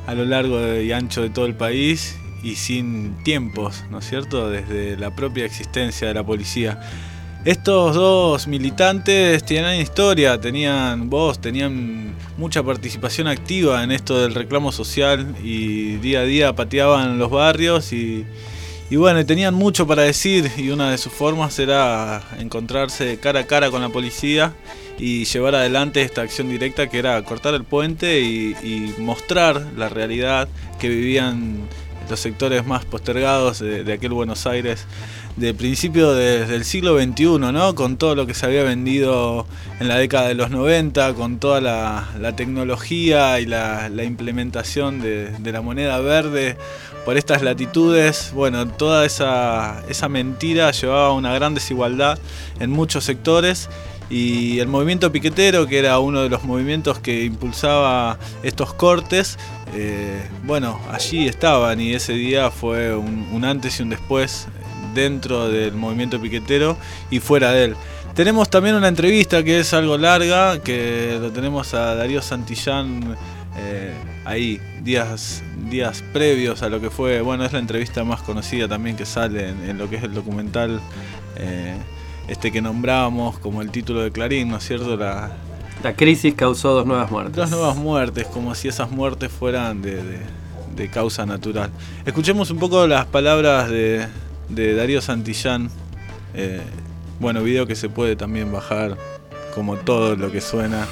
a lo largo y ancho de todo el país y sin tiempos, ¿no es cierto?, desde la propia existencia de la policía. Estos dos militantes tenían historia, tenían voz, tenían mucha participación activa en esto del reclamo social y día a día pateaban los barrios y, y bueno, tenían mucho para decir y una de sus formas era encontrarse cara a cara con la policía y llevar adelante esta acción directa que era cortar el puente y, y mostrar la realidad que vivían los sectores más postergados de, de aquel Buenos Aires de principio de, del siglo XXI, ¿no? Con todo lo que se había vendido en la década de los 90, con toda la, la tecnología y la, la implementación de, de, la moneda verde por estas latitudes. Bueno, toda esa, esa mentira llevaba a una gran desigualdad en muchos sectores. Y el movimiento piquetero, que era uno de los movimientos que impulsaba estos cortes, eh, bueno, allí estaban y ese día fue un, antes y un después dentro del movimiento piquetero y fuera de él. Tenemos también una entrevista que es algo larga, que lo tenemos a Darío Santillán eh, ahí, días, días previos a lo que fue, bueno, es la entrevista más conocida también que sale en, lo que es el documental eh, este que nombrábamos como el título de Clarín, ¿no es cierto? La crisis causó dos nuevas muertes. Dos nuevas muertes, como si esas muertes fueran de, de, de causa natural. Escuchemos un poco las palabras de, de Darío Santillán. Eh, bueno, video que se puede también bajar, como todo lo que suena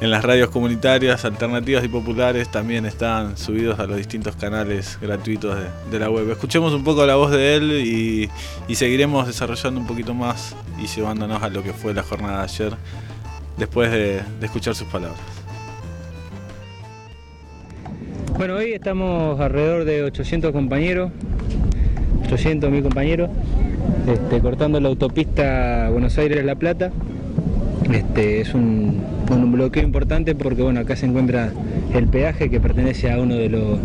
en las radios comunitarias, alternativas y populares, también están subidos a los distintos canales gratuitos de, de la web. Escuchemos un poco la voz de él y, y, seguiremos desarrollando un poquito más y llevándonos a lo que fue la jornada de ayer, después de, escuchar sus palabras. Bueno, hoy estamos alrededor de 800 compañeros 800 mil compañeros, este, cortando la autopista Buenos Aires-La Plata. Este, es un, un, bloqueo importante porque bueno, acá se encuentra el peaje que pertenece a uno de los,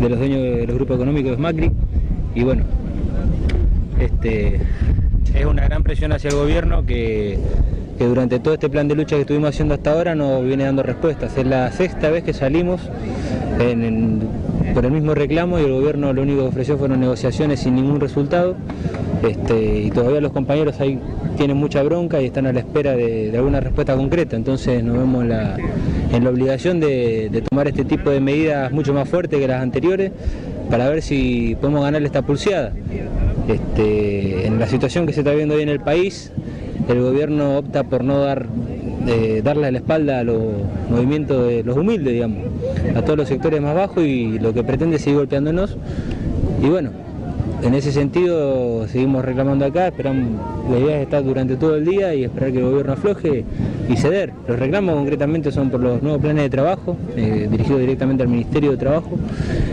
de los dueños de los grupos económicos Macri. Y bueno, este, es una gran presión hacia el gobierno que, que durante todo este plan de lucha que estuvimos haciendo hasta ahora no viene dando respuestas. Es la sexta vez que salimos en, por el mismo reclamo y el gobierno lo único que ofreció fueron negociaciones sin ningún resultado este, y todavía los compañeros hay tienen mucha bronca y están a la espera de, alguna respuesta concreta. Entonces nos vemos en la, obligación de, tomar este tipo de medidas mucho más fuertes que las anteriores para ver si podemos ganarle esta pulseada. Este, en la situación que se está viendo hoy en el país, el gobierno opta por no dar eh, darle la espalda a los movimientos de los humildes, digamos, a todos los sectores más bajos y lo que pretende es seguir golpeándonos. Y bueno, en ese sentido seguimos reclamando acá, esperamos, la idea es estar durante todo el día y esperar que el gobierno afloje y ceder. Los reclamos concretamente son por los nuevos planes de trabajo, eh, dirigidos directamente al Ministerio de Trabajo,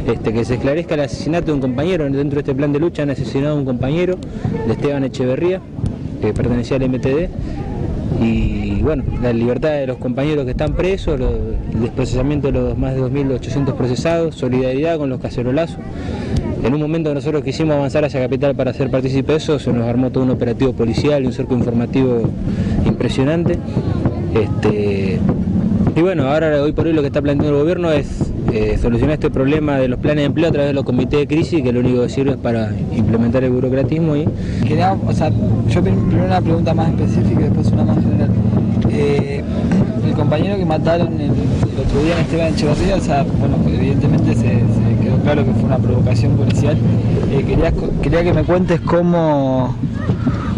este, que se esclarezca el asesinato de un compañero. Dentro de este plan de lucha han asesinado a un compañero, de Esteban Echeverría, que pertenecía al MTD. Y bueno, la libertad de los compañeros que están presos, el desprocesamiento de los más de 2.800 procesados, solidaridad con los cacerolazos. En un momento nosotros quisimos avanzar hacia Capital para ser partícipe de eso, se nos armó todo un operativo policial y un cerco informativo impresionante. Este, y bueno, ahora hoy por hoy lo que está planteando el gobierno es eh, solucionar este problema de los planes de empleo a través de los comités de crisis, que lo único que sirve es para implementar el burocratismo y Quería, o sea, yo prim- primero una pregunta más específica y después una más general. Eh, el compañero que mataron el, el otro día en Esteban Echeverría, o sea, bueno, evidentemente se, quedó claro que fue una provocación policial. Eh, quería, quería que me cuentes cómo,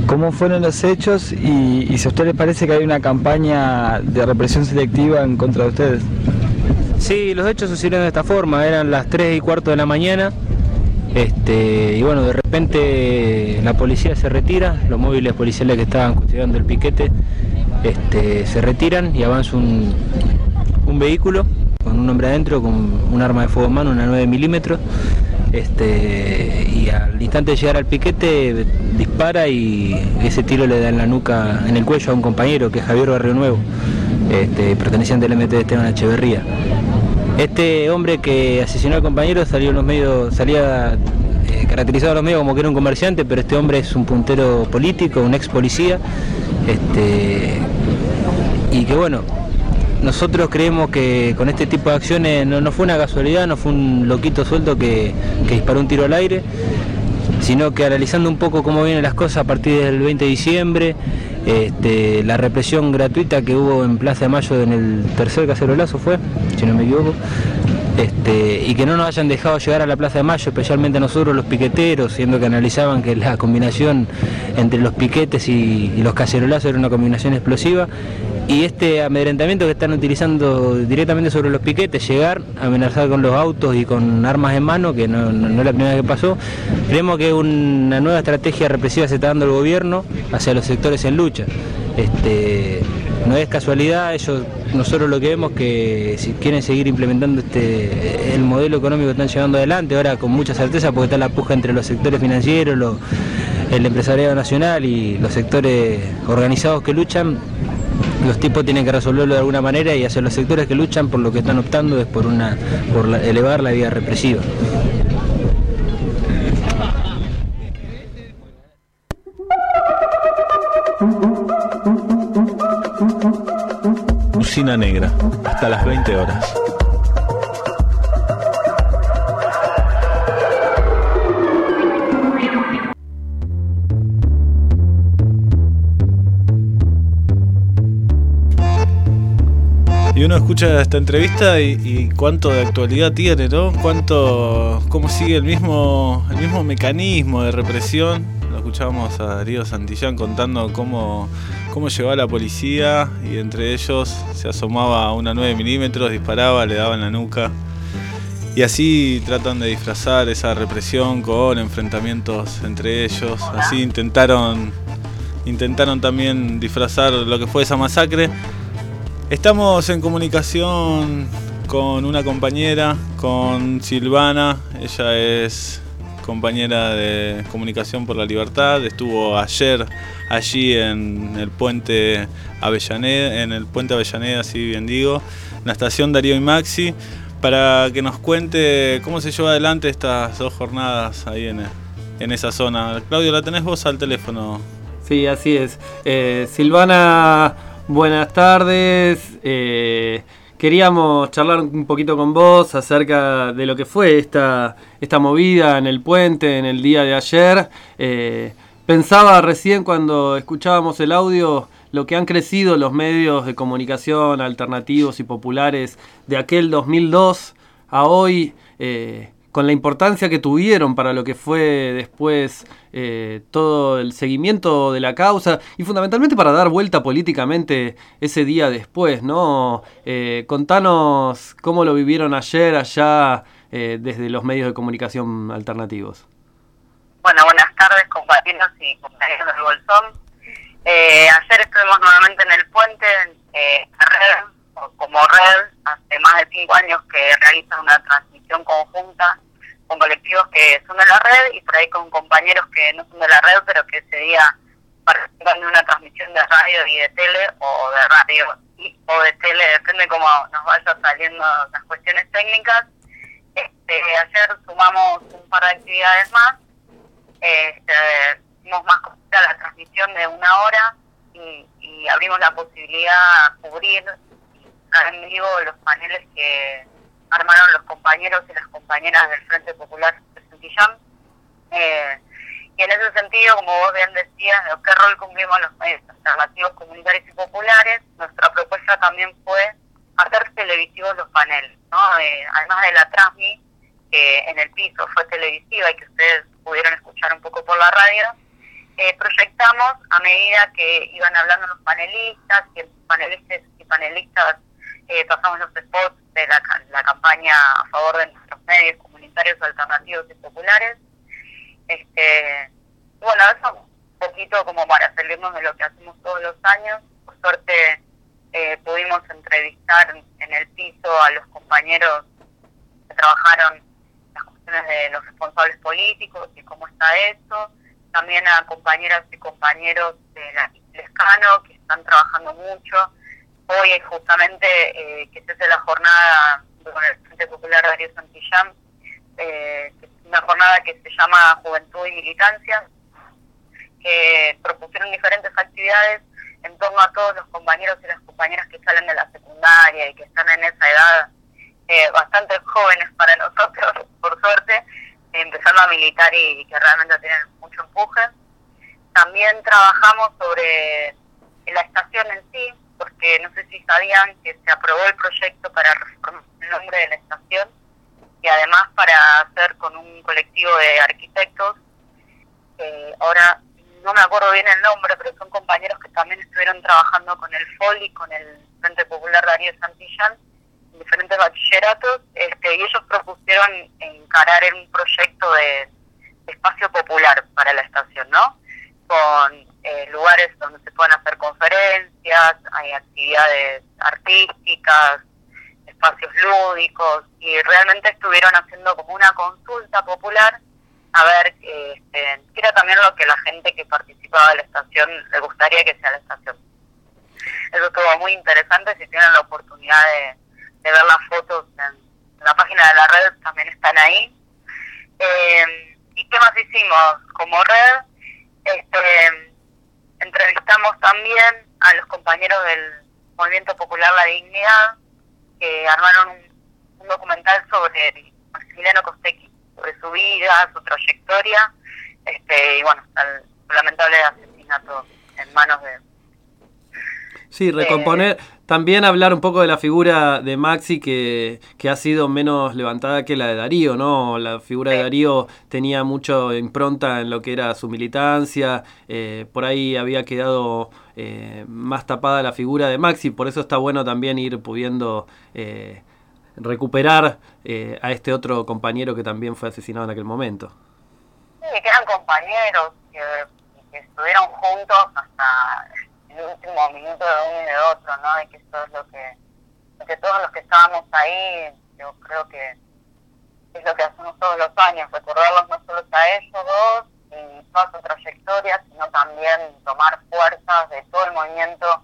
cómo fueron los hechos y, y si a usted le parece que hay una campaña de represión selectiva en contra de ustedes. Sí, los hechos sucedieron de esta forma, eran las 3 y cuarto de la mañana. Este, y bueno, de repente la policía se retira, los móviles policiales que estaban custodiando el piquete este, se retiran y avanza un, un vehículo con un hombre adentro con un arma de fuego en mano, una 9 milímetros. Este, y al instante de llegar al piquete dispara y ese tiro le da en la nuca, en el cuello a un compañero que es Javier Barrio Nuevo, este, perteneciente al MT de Esteban Echeverría. Este hombre que asesinó al compañero salió en los medios, salía eh, caracterizado en los medios como que era un comerciante, pero este hombre es un puntero político, un ex policía, este, y que bueno, nosotros creemos que con este tipo de acciones no, fue una casualidad, no fue un loquito suelto que disparó un tiro al aire, sino que analizando un poco cómo vienen las cosas a partir del 20 de diciembre, este, la represión gratuita que hubo en Plaza de Mayo en el tercer cacerolazo fue, si no me equivoco, este, y que no nos hayan dejado llegar a la Plaza de Mayo, especialmente nosotros los piqueteros, siendo que analizaban que la combinación entre los piquetes y, y los cacerolazos era una combinación explosiva, y este amedrentamiento que están utilizando directamente sobre los piquetes, llegar, amenazar con los autos y con armas en mano, que no, no- es la primera vez que pasó, creemos que una nueva estrategia represiva se está dando el gobierno hacia los sectores en lucha. Este, no es casualidad, ellos, nosotros lo que vemos que si quieren seguir implementando este el modelo económico que están llevando adelante, ahora con mucha certeza porque está la puja entre los sectores financieros, el empresariado nacional y los sectores organizados que luchan, los tipos tienen que resolverlo de alguna manera y hacia los sectores que luchan por lo que están optando es por una por elevar la vía represiva. Usina Negra, hasta las 20 horas. Y uno escucha esta entrevista y, cuánto de actualidad tiene, ¿no? Cuánto, cómo sigue el mismo, el mismo mecanismo de represión. Lo escuchábamos a Darío Santillán contando cómo, cómo llegó la policía y entre ellos se asomaba a una 9 milímetros, disparaba, le daba en la nuca. Y así tratan de disfrazar esa represión con enfrentamientos entre ellos. Así intentaron, intentaron también disfrazar lo que fue esa masacre. Estamos en comunicación con una compañera, con Silvana. Ella es compañera de Comunicación por la Libertad. Estuvo ayer allí en el puente Avellaneda, en el puente Avellaneda, si bien digo, en la estación Darío y Maxi, para que nos cuente cómo se lleva adelante estas dos jornadas ahí en, en esa zona. Claudio, la tenés vos al teléfono. Sí, así es. Eh, Silvana, buenas tardes. Eh, queríamos charlar un poquito con vos acerca de lo que fue esta, esta movida en el puente en el día de ayer. Eh, Pensaba recién cuando escuchábamos el audio lo que han crecido los medios de comunicación alternativos y populares de aquel 2002 a hoy, eh, con la importancia que tuvieron para lo que fue después eh, todo el seguimiento de la causa y fundamentalmente para dar vuelta políticamente ese día después, ¿no? Eh, contanos cómo lo vivieron ayer allá desde los medios de comunicación alternativos. Bueno, buenas tardes compañeros y compañeros del Bolsón. Eh, ayer estuvimos nuevamente en el puente, eh, como red, hace más de cinco años que realizan una transmisión conjunta con colectivos que son de la red y por ahí con compañeros que no son de la red, pero que ese día participan de una transmisión de radio y de tele, o de radio y, o de tele, depende cómo nos vaya saliendo las cuestiones técnicas. Este, ayer sumamos un par de actividades más este, hicimos más corta la transmisión de una hora y, abrimos la posibilidad de cubrir en vivo los paneles que armaron los compañeros y las compañeras del Frente Popular de Santillán. Eh, y en ese sentido, como vos bien decías, ¿qué rol cumplimos los medios alternativos comunitarios y populares? Nuestra propuesta también fue hacer televisivos los paneles, ¿no? Eh, además de la transmi, que en el piso fue televisiva y que ustedes pudieron escuchar un poco por la radio, eh, proyectamos a medida que iban hablando los panelistas y panelistas y panelistas eh, pasamos los spots de la, la, campaña a favor de nuestros medios comunitarios alternativos y populares. Este, bueno, eso un poquito como para salirnos de lo que hacemos todos los años. Por suerte eh, pudimos entrevistar en el piso a los compañeros que trabajaron de los responsables políticos y cómo está eso, también a compañeras y compañeros de la Lescano que están trabajando mucho. Hoy justamente eh, que se hace la jornada con el Frente Popular Darío Santillán, eh, una jornada que se llama Juventud y Militancia, que propusieron diferentes actividades en torno a todos los compañeros y las compañeras que salen de la secundaria y que están en esa edad eh, bastante jóvenes para [LAUGHS] nosotros, por suerte, empezando a militar y, que realmente tienen mucho empuje. También trabajamos sobre la estación en sí, porque no sé si sabían que se aprobó el proyecto para reformar el nombre de la estación y además para hacer con un colectivo de arquitectos. Eh, ahora no me acuerdo bien el nombre, pero son compañeros que también estuvieron trabajando con el FOL y con el Frente Popular Darío Santillán diferentes bachilleratos este, y ellos propusieron encarar en un proyecto de, espacio popular para la estación, ¿no? Con eh, lugares donde se puedan hacer conferencias, hay actividades artísticas, espacios lúdicos y realmente estuvieron haciendo como una consulta popular a ver este, qué era también lo que la gente que participaba de la estación le gustaría que sea la estación. Eso estuvo muy interesante, si tienen la oportunidad de, de ver las fotos en, la página de la red, también están ahí. Eh, ¿Y qué más hicimos? Como red, este, entrevistamos también a los compañeros del Movimiento Popular La Dignidad, que armaron un, documental sobre Maximiliano Costecchi, sobre su vida, su trayectoria, este, y bueno, el lamentable asesinato en manos de... Sí, recomponer, también hablar un poco de la figura de Maxi que, que, ha sido menos levantada que la de Darío, ¿no? La figura de Darío tenía mucho impronta en lo que era su militancia, eh, por ahí había quedado eh, más tapada la figura de Maxi, por eso está bueno también ir pudiendo eh, recuperar a este otro compañero que también fue asesinado en aquel momento. Sí, que eran compañeros, que, que estuvieron juntos hasta el último minuto de uno y de otro, ¿no? Y que eso es lo que, que todos los que estábamos ahí, yo creo que es lo que hacemos todos los años, recordarlos no solo a ellos dos y toda su trayectoria, sino también tomar fuerzas de todo el movimiento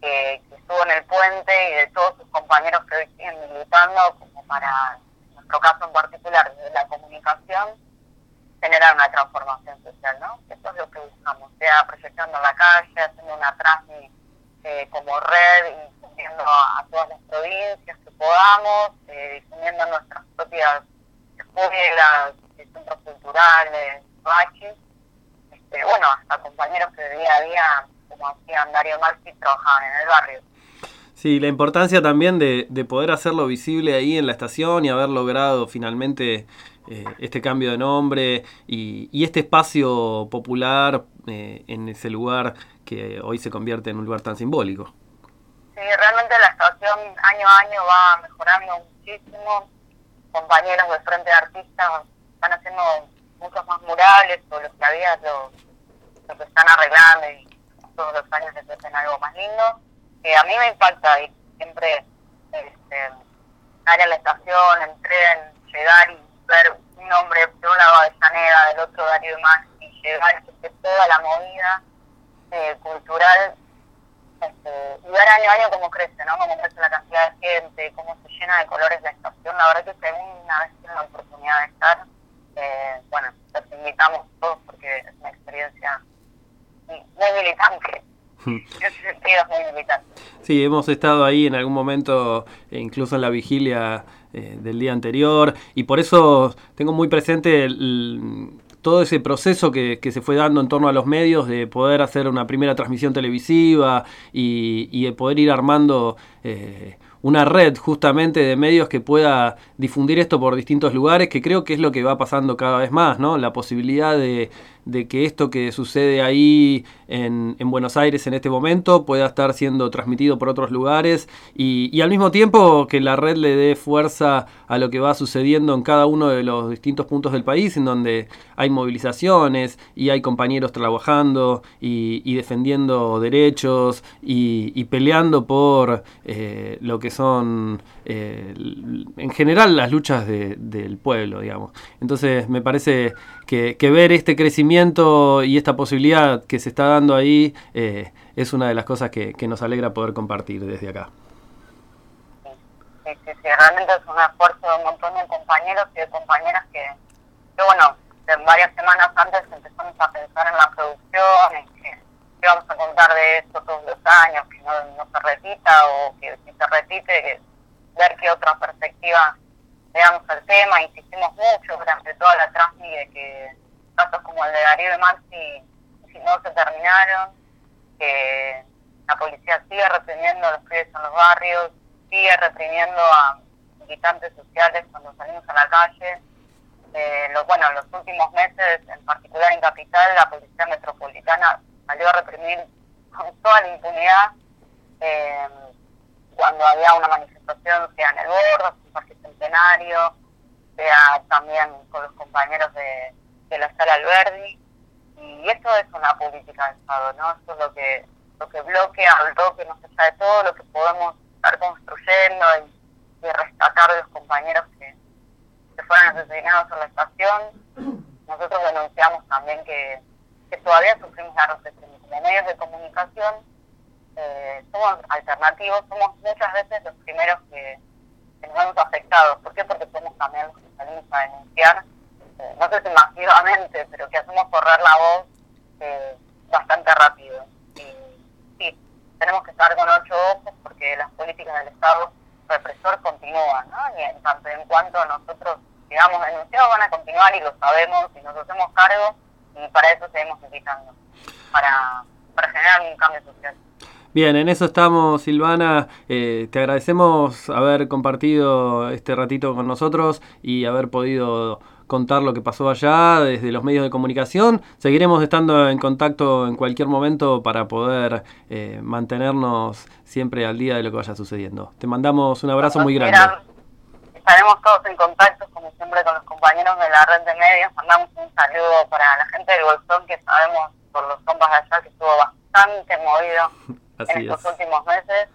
que, estuvo en el puente y de todos sus compañeros que hoy siguen militando, como para, nuestro caso en particular, de la comunicación, generar una transformación social, ¿no? Eso es lo que buscamos, sea proyectando la calle, haciendo una transmi eh, como red difundiendo a, todas las provincias que podamos, eh, difundiendo nuestras propias escuelas, centros culturales, bachis, este, bueno, hasta compañeros que día a día, como hacían Darío Maxi, trabajaban en el barrio. Sí, la importancia también de poder hacerlo visible ahí en la estación y haber logrado finalmente eh, este cambio de nombre y, y este espacio popular eh, en ese lugar que hoy se convierte en un lugar tan simbólico. Sí, realmente la estación año a año va mejorando muchísimo. Compañeros de Frente de Artistas están haciendo muchos más murales, o los que había lo, lo que están arreglando y todos los años les hacen algo más lindo. Que a mí me impacta y siempre este, estar en la estación, en tren, llegar y ver un nombre de un lado Avellaneda, del otro Darío Más, y llegar que toda la movida eh, cultural este, y ver año a año cómo crece, ¿no? Cómo crece la cantidad de gente, cómo se llena de colores la estación. La verdad que si alguna vez tienen la oportunidad de estar, eh, bueno, los invitamos todos porque es una experiencia muy militante. En ese sentido es muy militante. Sí, hemos estado ahí en algún momento, eh, incluso en la vigilia eh, del día anterior, y por eso tengo muy presente el- todo ese proceso que, que se fue dando en torno a los medios de poder hacer una primera transmisión televisiva y, y de poder ir armando eh, una red justamente de medios que pueda difundir esto por distintos lugares, que creo que es lo que va pasando cada vez más, ¿no? La posibilidad de, de que esto que sucede ahí en, en Buenos Aires en este momento pueda estar siendo transmitido por otros lugares y, y al mismo tiempo que la red le dé fuerza a lo que va sucediendo en cada uno de los distintos puntos del país, en donde hay movilizaciones y hay compañeros trabajando y, y defendiendo derechos y, y peleando por eh, lo que son eh, en general las luchas de- del pueblo, digamos. Entonces me parece que, que ver este crecimiento y esta posibilidad que se está dando ahí eh, es una de las cosas que, que nos alegra poder compartir desde acá. Sí, sí, sí, realmente es un esfuerzo de un montón de compañeros y de compañeras que, bueno, varias semanas antes empezamos a pensar en la producción, en que, vamos a contar de esto todos los años, que no, se repita o que si se repite, ver qué otra perspectiva le damos al tema. Insistimos mucho durante toda la transmi de que casos como el de Darío y Maxi si no se terminaron, que la policía sigue reprimiendo a los pibes en los barrios, sigue reprimiendo a militantes sociales cuando salimos a la calle. Eh, lo, bueno, en los últimos meses, en particular en Capital, la Policía Metropolitana salió a reprimir con toda la impunidad eh, cuando había una manifestación, sea en el Bordo, en el Parque Centenario, sea también con los compañeros de, de la Sala Alberdi. Y eso es una política de Estado, ¿no? Eso es lo que, lo que bloquea al bloque, más allá de todo lo que podemos estar construyendo y, y rescatar de los compañeros que, que fueron asesinados en la estación. Nosotros denunciamos también que, que todavía sufrimos la represión. Como medios de comunicación eh, somos alternativos, somos muchas veces los primeros que, que nos afectados. ¿Por qué? Porque somos también los que salimos a denunciar, eh, no sé si masivamente, pero que hacemos correr la voz eh, bastante rápido. Y sí, tenemos que estar con ocho ojos porque las políticas del Estado represor continúan, ¿no? Y en tanto en cuanto nosotros sigamos denunciados van a continuar y lo sabemos y nos hacemos cargo y para eso seguimos militando, para, para generar un cambio social. Bien, en eso estamos, Silvana. Eh, te agradecemos haber compartido este ratito con nosotros y haber podido contar lo que pasó allá desde los medios de comunicación. Seguiremos estando en contacto en cualquier momento para poder eh, mantenernos siempre al día de lo que vaya sucediendo. Te mandamos un abrazo muy grande. Estaremos todos en contacto, como siempre, con los compañeros de la red de medios. Mandamos un saludo para la gente del Bolsón, que sabemos por los compas de allá que estuvo bastante movido [LAUGHS] Así en estos es. últimos meses.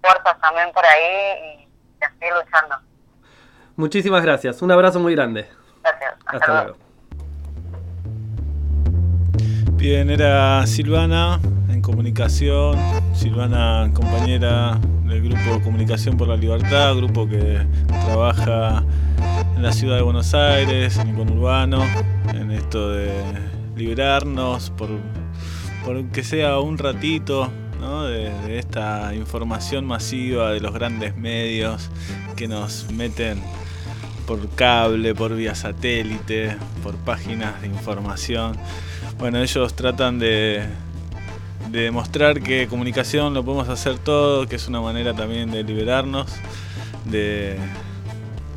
Fuerzas también por ahí y a seguir luchando. Muchísimas gracias. Un abrazo muy grande. Gracias. Hasta luego. Bien, era Silvana en comunicación, Silvana compañera del grupo Comunicación por la Libertad, grupo que trabaja en la ciudad de Buenos Aires, en el conurbano, en esto de liberarnos por, por que sea un ratito de esta información masiva de los grandes medios que nos meten por cable, por vía satélite, por páginas de información. Bueno, ellos tratan de, de demostrar que comunicación lo podemos hacer todo, que es una manera también de liberarnos, de,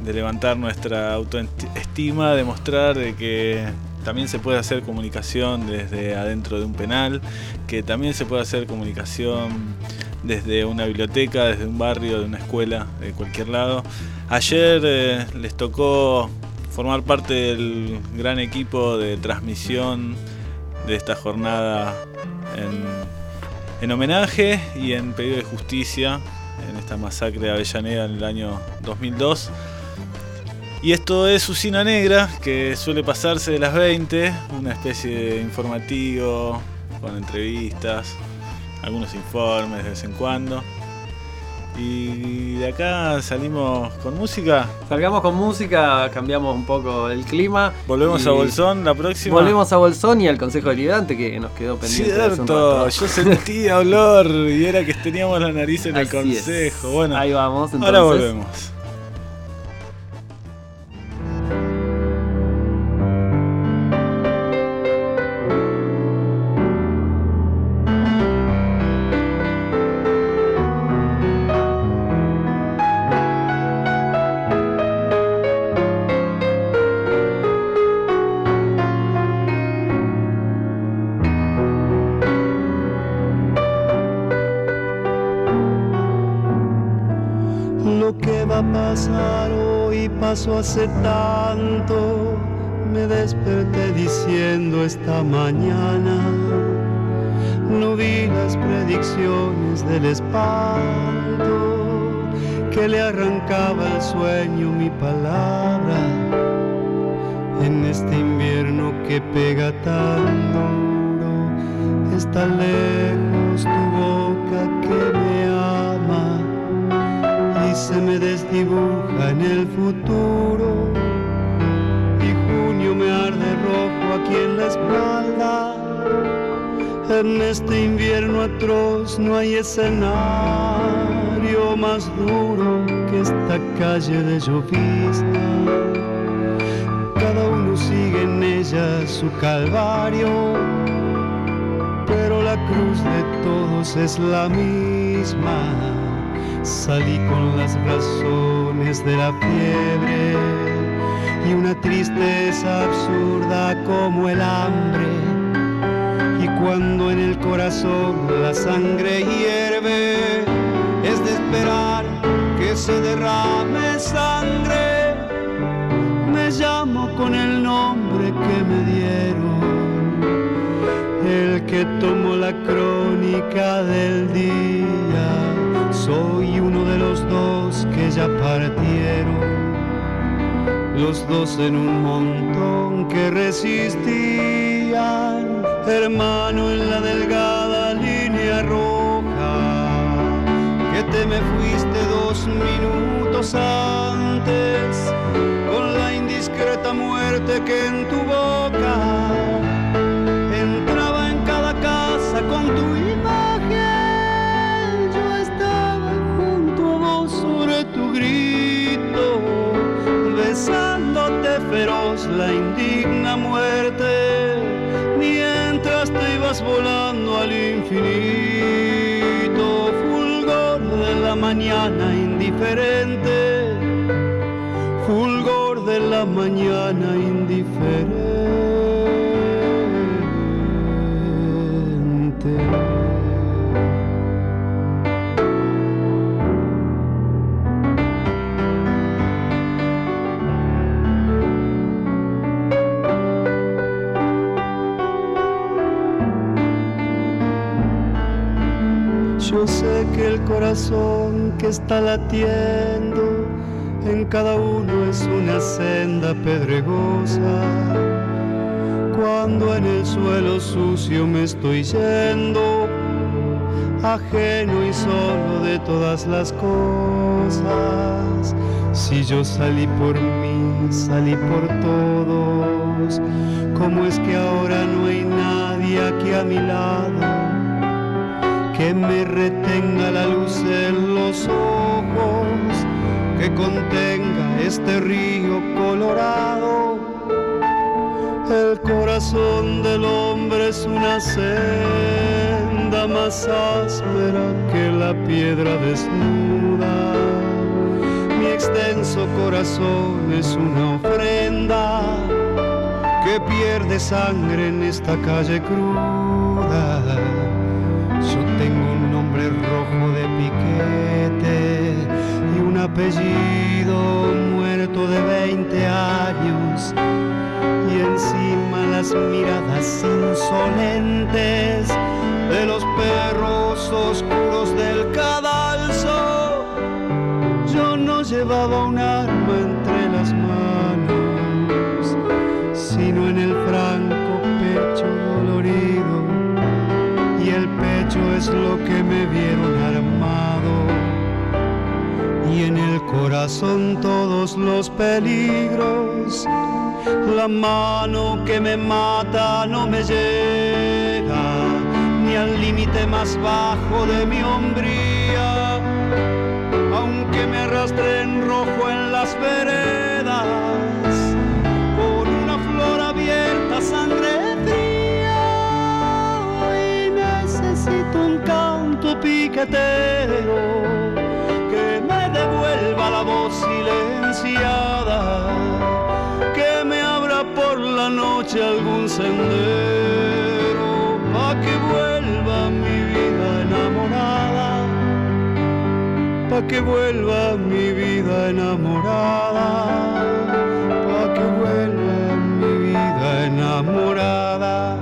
de levantar nuestra autoestima, demostrar de que también se puede hacer comunicación desde adentro de un penal, que también se puede hacer comunicación desde una biblioteca, desde un barrio, de una escuela, de cualquier lado. Ayer eh, les tocó formar parte del gran equipo de transmisión de esta jornada en, en homenaje y en pedido de justicia en esta masacre de Avellaneda en el año 2002. Y esto es Usina Negra, que suele pasarse de las 20, una especie de informativo con entrevistas, algunos informes de vez en cuando. Y de acá salimos con música. Salgamos con música, cambiamos un poco el clima. Volvemos a Bolsón la próxima. Volvemos a Bolsón y al Consejo Deliberante que nos quedó pendiente. Cierto, yo sentía olor y era que teníamos la nariz en el es. consejo. Bueno, Ahí vamos, ahora entonces. volvemos. Hace tanto. Me desperté diciendo esta mañana. No vi las predicciones del espanto que le arrancaba el sueño mi palabra. No hay escenario más duro que esta calle de llovizna cada uno sigue en ella su calvario pero la cruz de todos es la misma Salí con las razones de la fiebre y una tristeza absurda como el hambre. Cuando en el corazón la sangre hierve, es de esperar que se derrame sangre. Me llamo con el nombre que me dieron, el que tomó la crónica del día soy uno de los dos que ya partieron, los dos en un montón que resistían, hermano en la delgada línea roja, que te me fuiste dos minutos antes, con la indiscreta muerte que en tu boca entraba en cada casa con tu imagen. Yo estaba junto a vos sobre tu grito, besándote feroz la indigna muerte, infinito, fulgor de la mañana indiferente, fulgor de la mañana indiferente. Que el corazón que está latiendo en cada uno es una senda pedregosa. Cuando en el suelo sucio me estoy yendo, ajeno y solo de todas las cosas. Si yo salí por mí, salí por todos, ¿cómo es que ahora no hay nadie aquí a mi lado? Que me retenga la luz en los ojos, que contenga este río colorado. El corazón del hombre es una senda más áspera que la piedra desnuda. Mi extenso corazón es una ofrenda que pierde sangre en esta calle cruda. Apellido muerto de 20 años y encima las miradas insolentes de los perros oscuros del cadalso. Yo no llevaba un arma entre las manos, sino en el franco pecho dolorido. Y el pecho es lo que me vieron. Y en el corazón todos los peligros. La mano que me mata no me llega ni al límite más bajo de mi hombría, aunque me arrastre en rojo en las veredas, con una flor abierta, sangre fría, y necesito un canto piquetero noche algún sendero pa' que vuelva mi vida enamorada, pa' que vuelva mi vida enamorada, pa' que vuelva mi vida enamorada,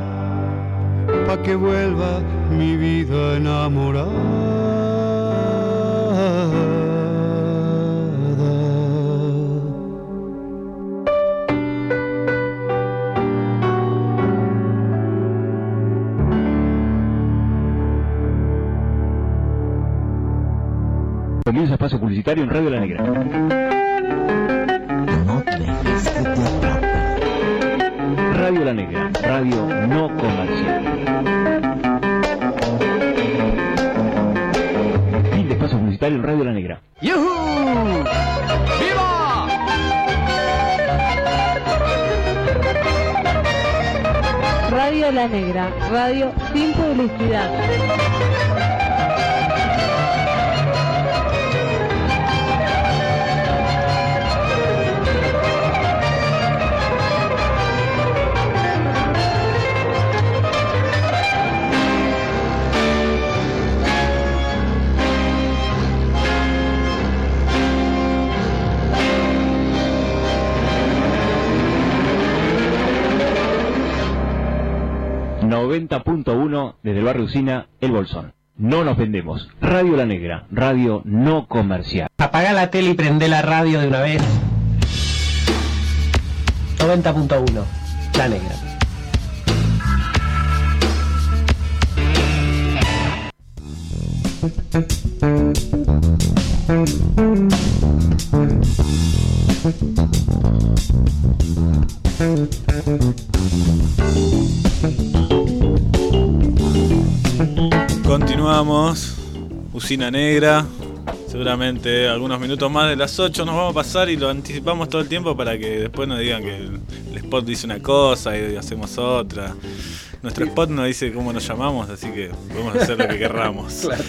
pa' que vuelva mi vida enamorada. Publicitario en Radio La Negra. Radio La Negra, radio no comercial. Fin de espacio publicitario en Radio La Negra. ¡Yuhu! ¡Viva! Radio La Negra, radio sin publicidad. ...90.1 desde el barrio Usina, El Bolsón. No nos vendemos. Radio La Negra, radio no comercial. Apagá la tele y prende la radio de una vez. 90.1, La Negra. Continuamos, Usina Negra. Seguramente algunos minutos más de las 8 nos vamos a pasar y lo anticipamos todo el tiempo para que después nos digan que el, spot dice una cosa y hacemos otra. Nuestro spot nos dice cómo nos llamamos, así que podemos hacer lo que [LAUGHS] querramos. Claro.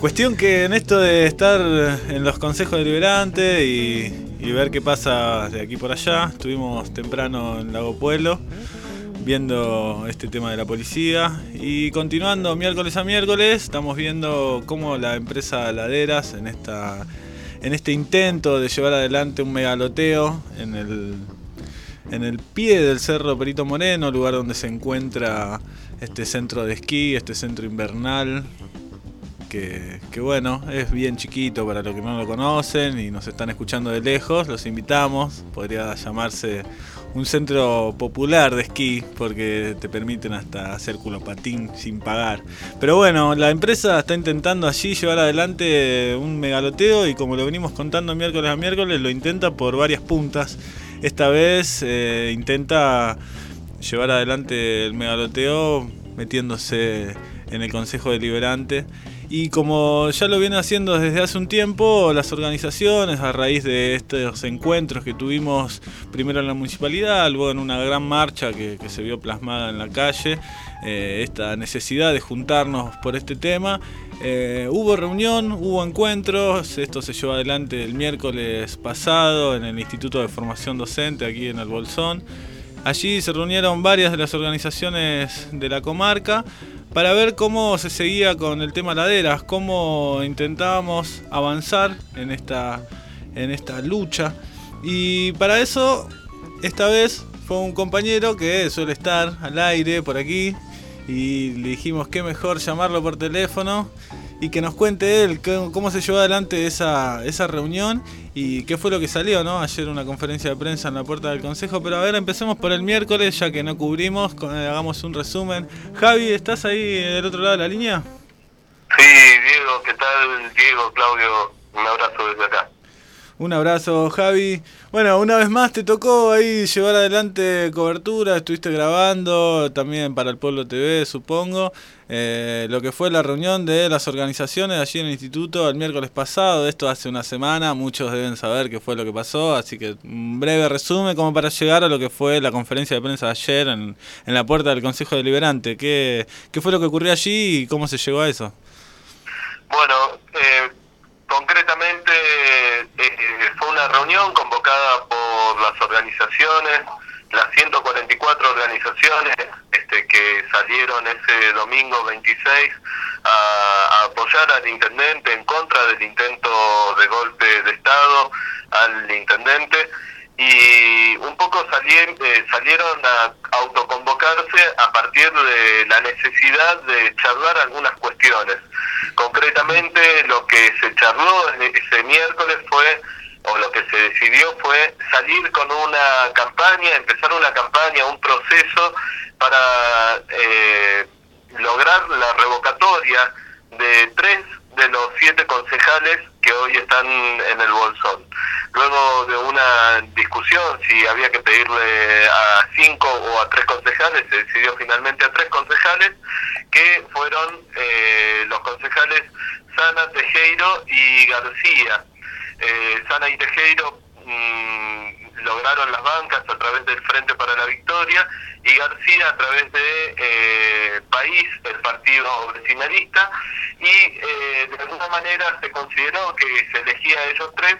Cuestión que en esto de estar en los consejos deliberantes y, y ver qué pasa de aquí por allá, estuvimos temprano en Lago Pueblo viendo este tema de la policía. Y continuando miércoles a miércoles estamos viendo cómo la empresa Laderas en esta en este intento de llevar adelante un megaloteo en el en el pie del Cerro Perito Moreno, lugar donde se encuentra este centro de esquí, este centro invernal que, bueno, es bien chiquito para los que no lo conocen y nos están escuchando de lejos, los invitamos, podría llamarse un centro popular de esquí porque te permiten hasta hacer culopatín sin pagar. Pero bueno, la empresa está intentando allí llevar adelante un megaloteo y como lo venimos contando miércoles a miércoles, lo intenta por varias puntas. Esta vez eh, intenta llevar adelante el megaloteo metiéndose en el Consejo Deliberante Y como ya lo viene haciendo desde hace un tiempo, las organizaciones, a raíz de estos encuentros que tuvimos primero en la municipalidad, luego en una gran marcha que, se vio plasmada en la calle, eh, esta necesidad de juntarnos por este tema, eh, hubo reunión, hubo encuentros, esto se llevó adelante el miércoles pasado en el Instituto de Formación Docente aquí en el Bolsón. Allí se reunieron varias de las organizaciones de la comarca para ver cómo se seguía con el tema laderas, cómo intentábamos avanzar en esta, en esta lucha. Y para eso, esta vez fue un compañero que suele estar al aire por aquí y le dijimos qué mejor llamarlo por teléfono y que nos cuente él cómo se llevó adelante esa, esa reunión y qué fue lo que salió, ¿no? Ayer una conferencia de prensa en la puerta del consejo, pero a ver, empecemos por el miércoles, ya que no cubrimos, eh, hagamos un resumen. Javi, ¿estás ahí del otro lado de la línea? Sí, Diego, ¿qué tal? Diego, Claudio, un abrazo desde acá. Un abrazo, Javi. Bueno, una vez más te tocó ahí llevar adelante cobertura, estuviste grabando también para el Pueblo TV, supongo, eh, lo que fue la reunión de las organizaciones allí en el instituto el miércoles pasado, esto hace una semana, muchos deben saber qué fue lo que pasó, así que un breve resumen como para llegar a lo que fue la conferencia de prensa de ayer en, en la puerta del Consejo Deliberante. ¿Qué, ¿Qué fue lo que ocurrió allí y cómo se llegó a eso? Bueno, eh, concretamente eh, fue una convocada por las organizaciones, las 144 organizaciones este, que salieron ese domingo 26 a, apoyar al intendente en contra del intento de golpe de Estado al intendente y un poco eh, salieron a autoconvocarse a partir de la necesidad de charlar algunas cuestiones. Concretamente lo que se charló ese miércoles fue, o lo que se decidió fue salir con una campaña, empezar una campaña, un proceso para eh, lograr la revocatoria de tres de los siete concejales que hoy están en el bolsón. Luego de una discusión si había que pedirle a cinco o a tres concejales, se decidió finalmente a tres concejales, que fueron eh, los concejales Sana, Tejero y García. Eh, Sana y Tejero mmm, lograron las bancas a través del Frente para la Victoria y García a través de eh, País, el partido vecinalista, y eh, de alguna manera se consideró que se elegía a ellos tres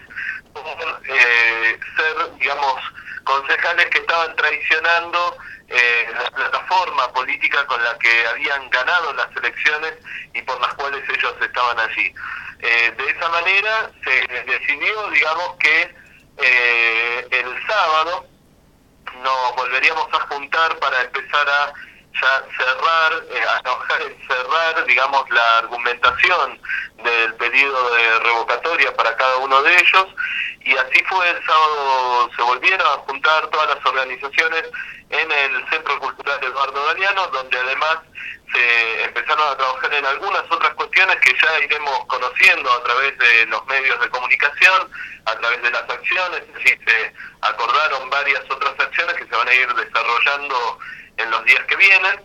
por eh, ser, digamos, concejales que estaban traicionando eh, la plataforma política con la que habían ganado las elecciones y por las cuales ellos estaban allí. Eh, de esa manera se decidió, digamos, que eh, el sábado nos volveríamos a juntar para empezar a ya cerrar, eh, [LAUGHS] cerrar, digamos, la argumentación del pedido de revocatoria para cada uno de ellos. Y así fue el sábado, se volvieron a juntar todas las organizaciones en el Centro Cultural Eduardo Galeano, donde además se empezaron a trabajar en algunas otras cuestiones que ya iremos conociendo a través de los medios de comunicación, a través de las acciones, y se acordaron varias otras acciones que se van a ir desarrollando en los días que vienen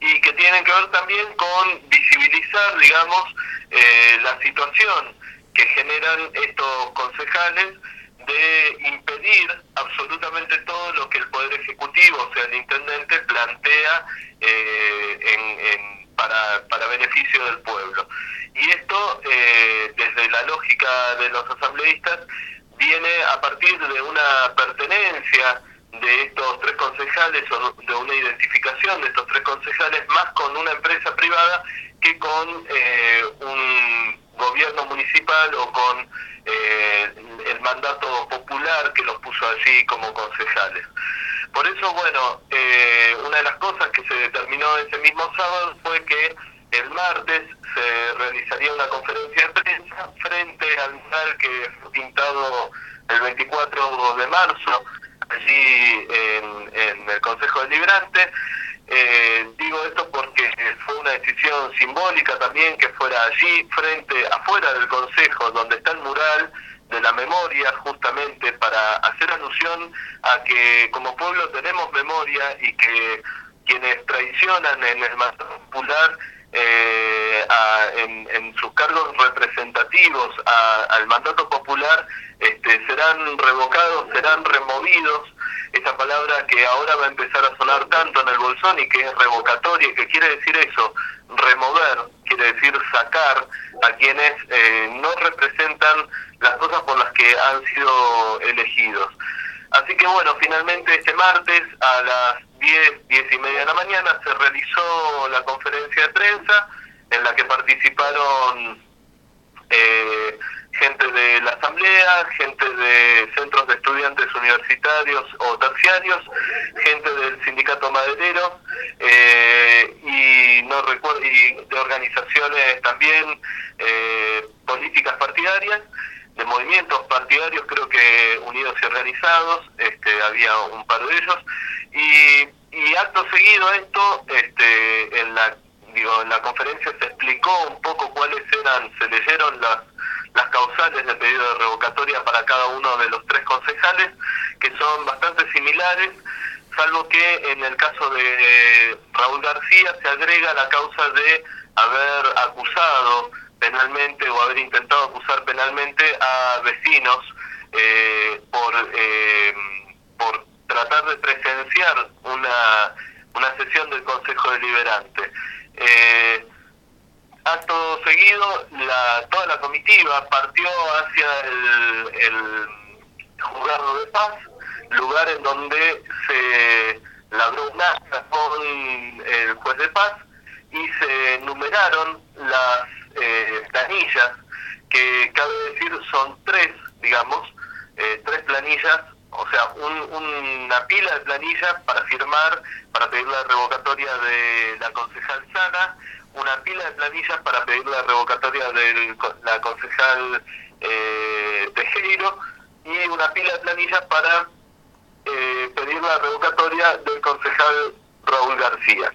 y que tienen que ver también con visibilizar, digamos, eh, la situación que generan estos concejales de impedir absolutamente todo lo que el Poder Ejecutivo, o sea, el Intendente, plantea eh, en, en, para, para beneficio del pueblo. Y esto, eh, desde la lógica de los asambleístas, viene a partir de una pertenencia de estos tres concejales o de una identificación de estos tres concejales más con una empresa privada que con eh, un gobierno municipal o con eh, el mandato popular que los puso allí como concejales. Por eso, bueno, eh, una de las cosas que se determinó ese mismo sábado fue que el martes se realizaría una conferencia de prensa frente al mural que fue pintado el 24 de marzo allí en, en el Consejo Deliberante. Eh, digo esto porque fue una decisión simbólica también que fuera allí, frente, afuera del Consejo, donde está el mural de la memoria, justamente para hacer alusión a que como pueblo tenemos memoria y que quienes traicionan en el mandato popular eh, en, en sus cargos representativos a- al mandato popular este, serán revocados, serán removidos. Esa palabra que ahora va a empezar a sonar tanto en el bolsón y que es revocatoria, que quiere decir eso, remover, quiere decir sacar a quienes eh, no representan las cosas por las que han sido elegidos. Así que bueno, finalmente este martes a las 10, 10 y media de la mañana se realizó la conferencia de prensa en la que participaron eh, gente de la asamblea, gente de centros de estudiantes universitarios o terciarios, gente del sindicato maderero eh, y no recuerdo y de organizaciones también eh, políticas partidarias de movimientos partidarios, creo que unidos y organizados, este, había un par de ellos, y, y acto seguido esto, este, en la digo, en la conferencia se explicó un poco cuáles eran, se leyeron las, las causales del pedido de revocatoria para cada uno de los tres concejales, que son bastante similares, salvo que en el caso de Raúl García se agrega la causa de haber acusado penalmente o haber intentado acusar penalmente a vecinos eh, por, eh, por tratar de presenciar una, una sesión del Consejo Deliberante. Eh, acto seguido, la, toda la comitiva partió hacia el, el juzgado de paz, lugar en donde se labró un acta con el juez de paz y se numeraron las eh, planillas, que cabe decir son tres, digamos, eh, tres planillas, o sea, un- una pila de planillas para firmar, para pedir la revocatoria de la concejal Sana, una pila de planillas para pedir la revocatoria de la concejal eh, Tejero y una pila de planillas para eh, pedir la revocatoria del concejal Raúl García.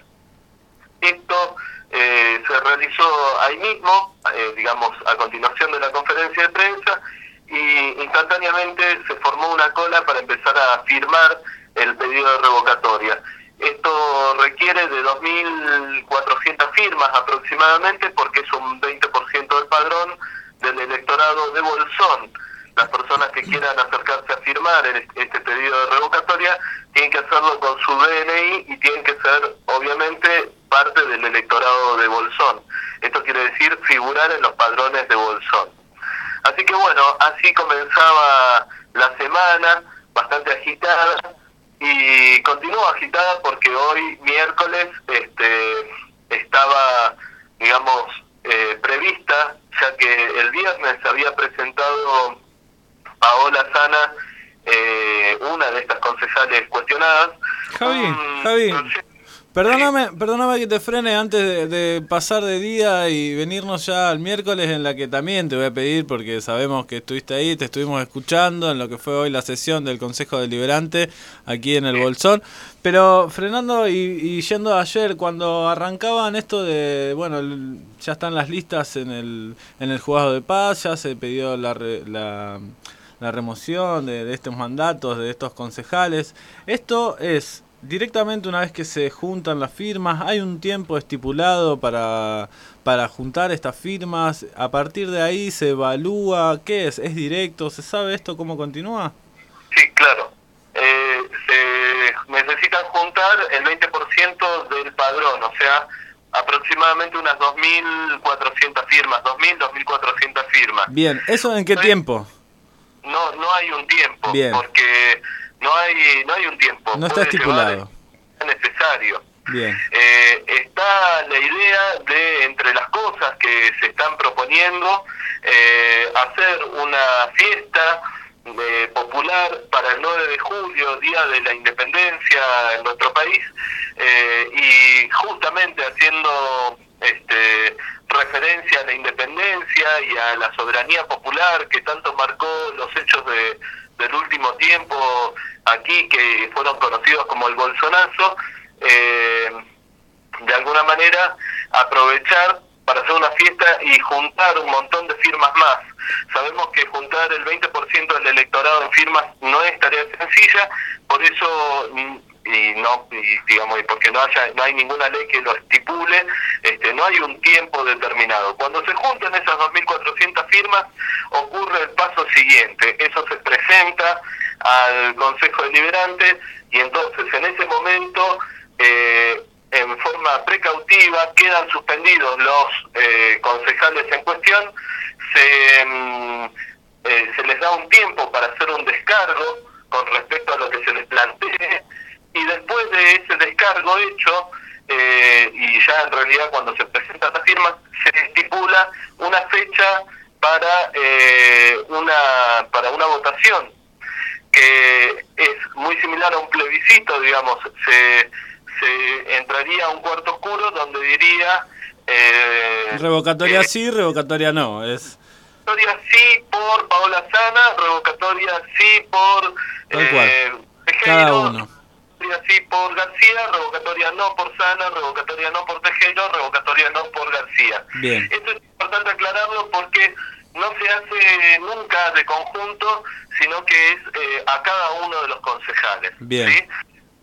Esto eh, se realizó ahí mismo, eh, digamos, a continuación de la conferencia de prensa, y instantáneamente se formó una cola para empezar a firmar el pedido de revocatoria. Esto requiere de 2.400 firmas aproximadamente porque es un 20% del padrón del electorado de Bolsón. Las personas que quieran acercarse a firmar el- este pedido de revocatoria tienen que hacerlo con su DNI y tienen que ser, obviamente, parte del electorado de Bolsón. Esto quiere decir figurar en los padrones de Bolsón. Así que bueno, así comenzaba la semana, bastante agitada, y continúa agitada porque hoy, miércoles, este, estaba, digamos, eh, prevista, ya que el viernes había presentado Paola Sana, eh, una de estas concejales cuestionadas, Javi, Javi, perdóname, perdóname que te frene antes de, de pasar de día y venirnos ya al miércoles en la que también te voy a pedir porque sabemos que estuviste ahí, te estuvimos escuchando en lo que fue hoy la sesión del Consejo Deliberante aquí en el Bolsón, pero frenando y, y yendo a ayer cuando arrancaban esto de, bueno, el- ya están las listas en el, en el juzgado de paz, ya se pidió la, la la remoción de, de estos mandatos, de estos concejales. Esto es directamente una vez que se juntan las firmas, hay un tiempo estipulado para, para juntar estas firmas, a partir de ahí se evalúa, ¿qué es? ¿Es directo? ¿Se sabe esto cómo continúa? Sí, claro. Eh, se necesitan juntar el 20% del padrón, o sea, aproximadamente unas 2.400 firmas, 2.000, 2.400 firmas. Bien, ¿eso en qué tiempo? No, no hay un tiempo, Bien. porque no hay, no hay un tiempo. No está estipulado. el necesario. Bien. Eh, está la idea de, entre las cosas que se están proponiendo, eh, hacer una fiesta eh, popular para el 9 de julio, Día de la Independencia en nuestro país, eh, y justamente haciendo este, referencia a la independencia y a la soberanía popular que tanto marcó los hechos de, del último tiempo aquí, que fueron conocidos como el Bolsonazo, eh, de alguna manera aprovechar para hacer una fiesta y juntar un montón de firmas más. Sabemos que juntar el 20% del electorado en firmas no es tarea sencilla, por eso mm, y no y, digamos porque no haya no hay ninguna ley que lo estipule este no hay un tiempo determinado. Cuando se juntan esas 2.400 firmas ocurre el paso siguiente. Eso se presenta al Consejo Deliberante y entonces en ese momento eh, en forma precautiva quedan suspendidos los eh, concejales en cuestión. Se mm, eh, se les da un tiempo para hacer un descargo con respecto a lo que se les plantee y después de ese descargo hecho eh, y ya en realidad cuando se presentan las firmas se estipula una fecha para eh, una para una votación que es muy similar a un plebiscito digamos se se entraría a un cuarto oscuro donde diría eh, Revocatoria sí, revocatoria no. Es revocatoria sí por Paola Sana, revocatoria sí por tal cual. eh, Cada uno. Revocatoria sí por García, revocatoria no por Sana, revocatoria no por Tejero, revocatoria no por García. Bien. Esto es importante aclararlo porque no se hace nunca de conjunto, sino que es eh, a cada uno de los concejales. Bien. ¿sí?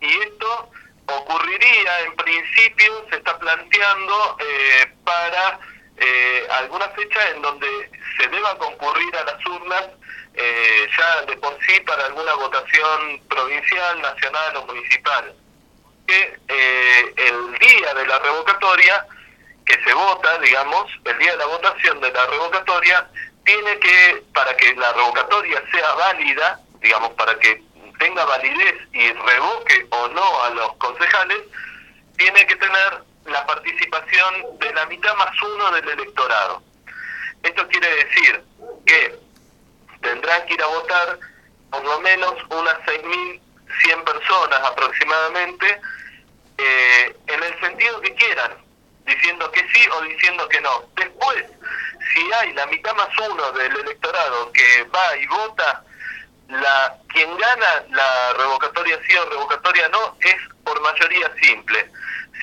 Y esto ocurriría, en principio, se está planteando eh, para eh, alguna fecha en donde se deba concurrir a las urnas eh, ya de por sí para alguna votación provincial, nacional o municipal. Que eh, el día de la revocatoria, que se vota, digamos, el día de la votación de la revocatoria, tiene que, para que la revocatoria sea válida, digamos, para que tenga validez y revoque o no a los concejales, tiene que tener la participación de la mitad más uno del electorado. Esto quiere decir que tendrán que ir a votar por lo menos unas 6.100 personas aproximadamente, eh, en el sentido que quieran, diciendo que sí o diciendo que no. Después, si hay la mitad más uno del electorado que va y vota, la quien gana la revocatoria sí o revocatoria no es por mayoría simple.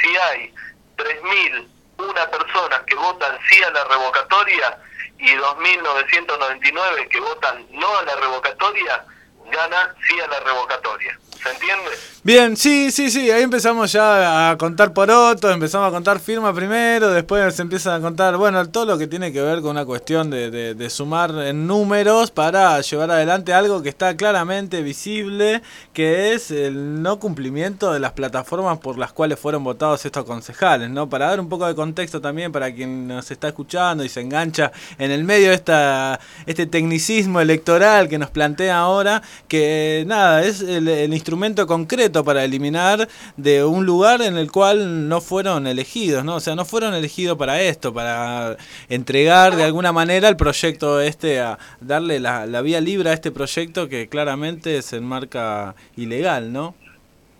Si hay 3.001 personas que votan sí a la revocatoria y 2.999 que votan no a la revocatoria, gana sí a la revocatoria. ¿Se entiende? Bien, sí, sí, sí, ahí empezamos ya a contar por otro, empezamos a contar firma primero, después se empieza a contar, bueno, todo lo que tiene que ver con una cuestión de, de- sumar en números para llevar adelante algo que está claramente visible, que es el no cumplimiento de las plataformas por las cuales fueron votados estos concejales, ¿no? Para dar un poco de contexto también para quien nos está escuchando y se engancha en el medio de esta, este tecnicismo electoral que nos plantea ahora, que nada, es el, el instrumento concreto para eliminar de un lugar en el cual no fueron elegidos, ¿no? O sea, no fueron elegidos para esto, para entregar de alguna manera el proyecto este, a darle la, la vía libre a este proyecto que claramente se enmarca ilegal, ¿no?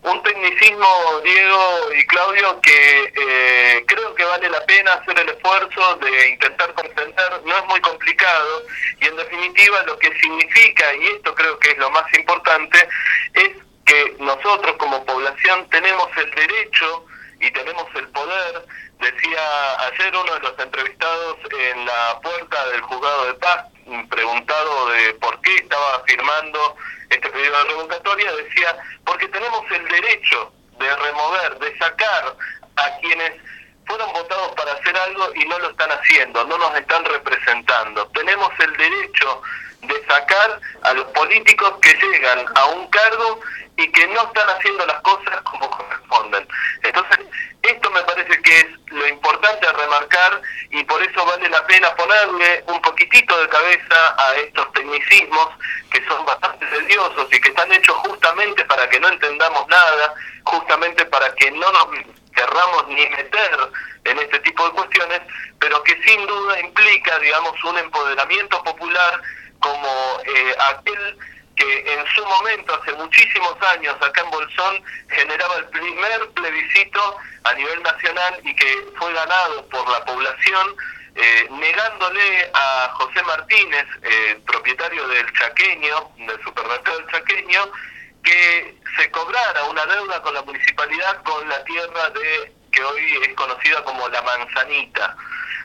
un tecnicismo, Diego y Claudio, que eh, creo que vale la pena hacer el esfuerzo de intentar comprender, no es muy complicado, y en definitiva lo que significa, y esto creo que es lo más importante, es que nosotros como población tenemos el derecho y tenemos el poder, decía ayer uno de los entrevistados en la puerta del juzgado de paz, preguntado de por qué estaba firmando este pedido de revocatoria, decía, porque tenemos el derecho de remover, de sacar a quienes fueron votados para hacer algo y no lo están haciendo, no nos están representando. Tenemos el derecho de sacar a los políticos que llegan a un cargo y que no están haciendo las cosas como corresponden. Entonces, esto me parece que es lo importante a remarcar y por eso vale la pena ponerle un poquitito de cabeza a estos tecnicismos que son bastante tediosos y que están hechos justamente para que no entendamos nada, justamente para que no nos querramos ni meter en este tipo de cuestiones, pero que sin duda implica, digamos, un empoderamiento popular como eh, aquel que en su momento, hace muchísimos años, acá en Bolsón, generaba el primer plebiscito a nivel nacional y que fue ganado por la población, eh, negándole a José Martínez, eh, propietario del Chaqueño, del supermercado del Chaqueño, que se cobrara una deuda con la municipalidad con la tierra de que hoy es conocida como la manzanita.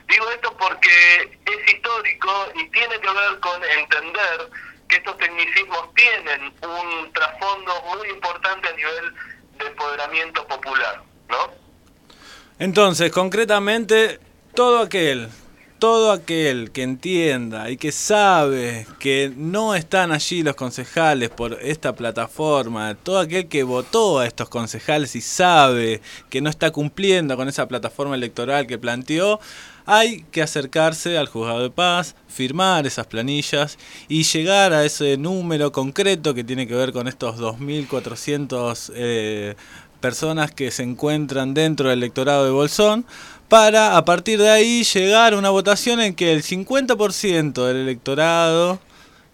Digo esto porque es histórico y tiene que ver con entender que estos tecnicismos tienen un trasfondo muy importante a nivel del empoderamiento popular, ¿no? Entonces, concretamente, todo aquel, todo aquel que entienda y que sabe que no están allí los concejales por esta plataforma, todo aquel que votó a estos concejales y sabe que no está cumpliendo con esa plataforma electoral que planteó, hay que acercarse al juzgado de paz, firmar esas planillas y llegar a ese número concreto que tiene que ver con estos 2.400 eh, personas que se encuentran dentro del electorado de Bolsón para a partir de ahí llegar a una votación en que el 50% del electorado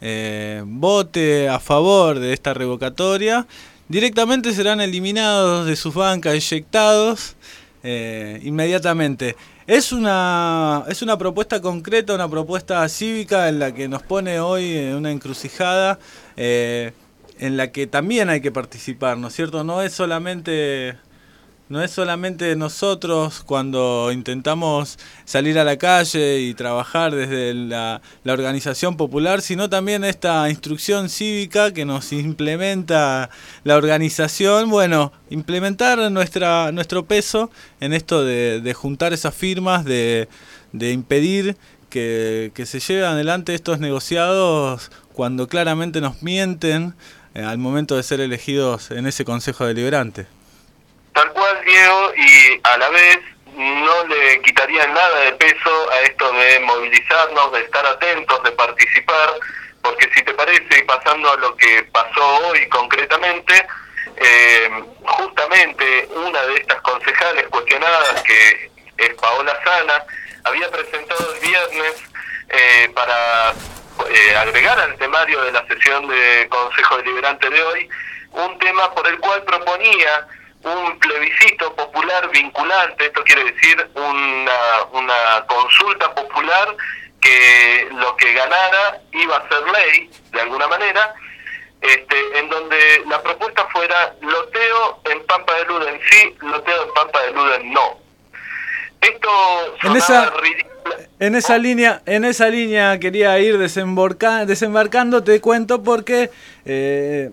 eh, vote a favor de esta revocatoria, directamente serán eliminados de sus bancas, eyectados eh, inmediatamente. Es una, es una propuesta concreta, una propuesta cívica en la que nos pone hoy en una encrucijada eh, en la que también hay que participar, ¿no es cierto? No es solamente no es solamente nosotros cuando intentamos salir a la calle y trabajar desde la, organización popular, sino también esta instrucción cívica que nos implementa la organización, bueno, implementar nuestra, nuestro peso en esto de, de juntar esas firmas, de, de impedir que, que, se lleven adelante estos negociados cuando claramente nos mienten eh, al momento de ser elegidos en ese Consejo Deliberante. Tal cual, Diego, y a la vez no le quitaría nada de peso a esto de movilizarnos, de estar atentos, de participar, porque si te parece, y pasando a lo que pasó hoy concretamente, eh, justamente una de estas concejales cuestionadas, que es Paola Sana, había presentado el viernes eh, para eh, agregar al temario de la sesión de Consejo Deliberante de hoy un tema por el cual proponía un plebiscito popular vinculante, esto quiere decir una, una consulta popular que lo que ganara iba a ser ley, de alguna manera, este, en donde la propuesta fuera loteo en Pampa de Luden sí, loteo en Pampa de Luden no. Esto en esa, en esa línea, en esa línea quería ir desembarcando, te cuento porque eh,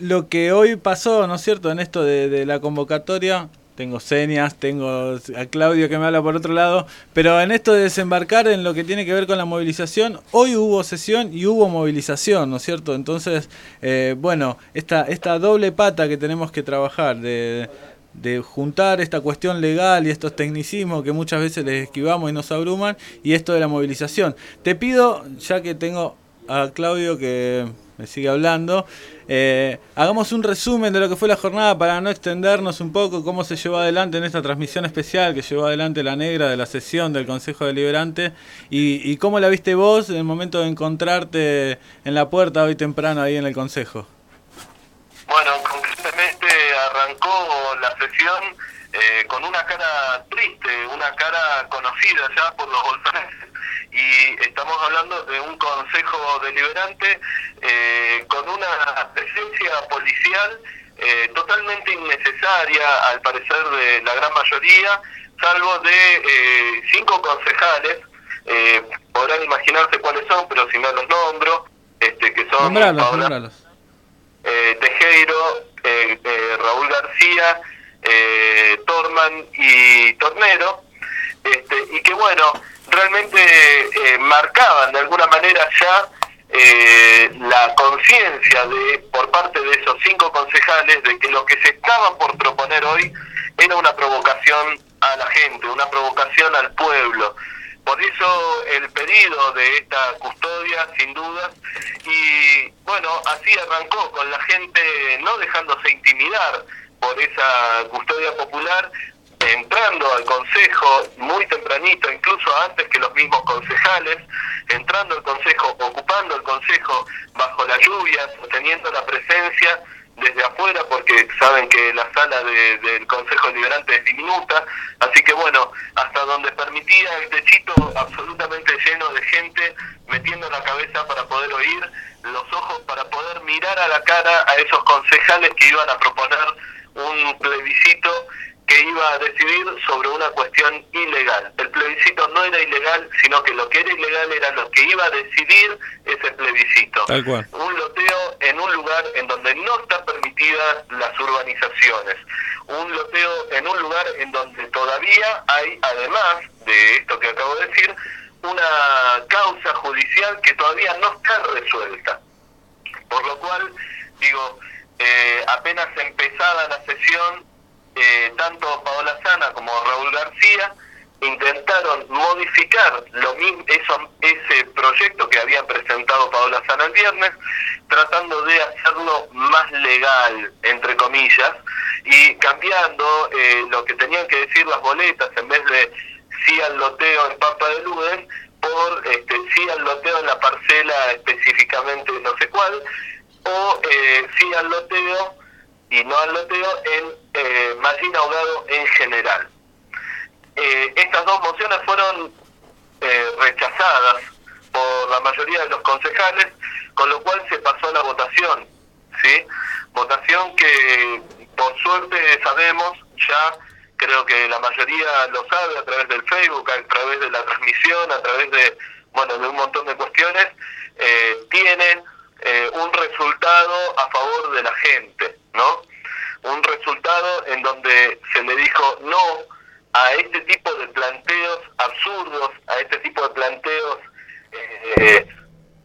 lo que hoy pasó, ¿no es cierto?, en esto de, la convocatoria, tengo señas, tengo a Claudio que me habla por otro lado, pero en esto de desembarcar en lo que tiene que ver con la movilización, hoy hubo sesión y hubo movilización, ¿no es cierto? Entonces, eh, bueno, esta, esta doble pata que tenemos que trabajar de juntar esta cuestión legal y estos tecnicismos que muchas veces les esquivamos y nos abruman, y esto de la movilización. Te pido, ya que tengo a Claudio que me sigue hablando, eh, hagamos un resumen de lo que fue la jornada para no extendernos un poco, cómo se llevó adelante en esta transmisión especial que llevó adelante la negra de la sesión del Consejo Deliberante y, cómo la viste vos en el momento de encontrarte en la puerta hoy temprano ahí en el Consejo. Bueno, concretamente arrancó la sesión eh, con una cara triste, una cara conocida ya por los bolsoneses y estamos hablando de un consejo deliberante eh, con una presencia policial eh, totalmente innecesaria, al parecer de la gran mayoría, salvo de eh, cinco concejales, eh, podrán imaginarse cuáles son, pero si no los nombro, este, que son nombralos, Paola, nombralos. eh, Tejero, eh, eh, Raúl García, eh, Torman y Tornero, este, y que bueno, realmente eh, marcaban de alguna manera ya eh, la conciencia de por parte de esos cinco concejales de que lo que se estaba por proponer hoy era una provocación a la gente, una provocación al pueblo. Por eso el pedido de esta custodia, sin dudas, y bueno, así arrancó con la gente no dejándose intimidar por esa custodia popular, entrando al consejo muy tempranito, incluso antes que los mismos concejales, entrando al consejo, ocupando el consejo bajo la lluvia, sosteniendo la presencia desde afuera porque saben que la sala de, del Consejo Deliberante es diminuta, así que bueno, hasta donde permitía el techito absolutamente lleno de gente metiendo la cabeza para poder oír, los ojos para poder mirar a la cara a esos concejales que iban a proponer un plebiscito que iba a decidir sobre una cuestión ilegal. El plebiscito no era ilegal, sino que lo que era ilegal era lo que iba a decidir ese plebiscito. Tal cual. Un loteo en un lugar lugar en donde no están permitidas las urbanizaciones, un loteo en un lugar en donde todavía hay, además de esto que acabo de decir, una causa judicial que todavía no está resuelta. Por lo cual, digo, eh, apenas empezada la sesión, eh, tanto Paola Sana como Raúl García intentaron modificar lo mismo, eso, ese proyecto que habían presentado Paola Sana el viernes, tratando de hacerlo más legal, entre comillas, y cambiando eh, lo que tenían que decir las boletas, en vez de sí al loteo en Pampa de Luden, por este, sí al loteo en la parcela específicamente no sé cuál, o eh, sí al loteo y no al loteo en eh, en general. Eh, estas dos mociones fueron eh, rechazadas por la mayoría de los concejales, con lo cual se pasó a la votación, ¿sí? Votación que por suerte sabemos, ya creo que la mayoría lo sabe a través del Facebook, a través de la transmisión, a través de, bueno, de un montón de cuestiones, eh, tiene eh, un resultado a favor de la gente, ¿no? Un resultado en donde se le dijo no a este tipo de planteos absurdos, a este tipo de planteos eh,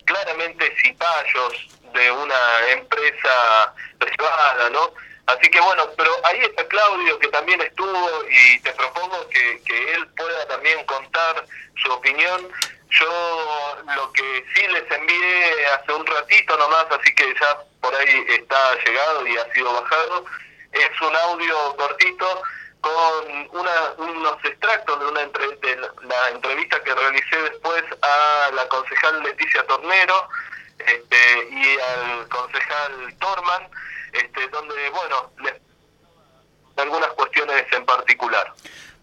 claramente cipayos de una empresa privada, ¿no? Así que bueno, pero ahí está Claudio que también estuvo y te propongo que, que él pueda también contar su opinión. Yo lo que sí les envié hace un ratito nomás, así que ya por ahí está llegado y ha sido bajado, es un audio cortito con una, unos extractos de una entre, de la entrevista que realicé después a la concejal Leticia Tornero este, y al concejal Torman, este, donde, bueno, les algunas cuestiones en particular.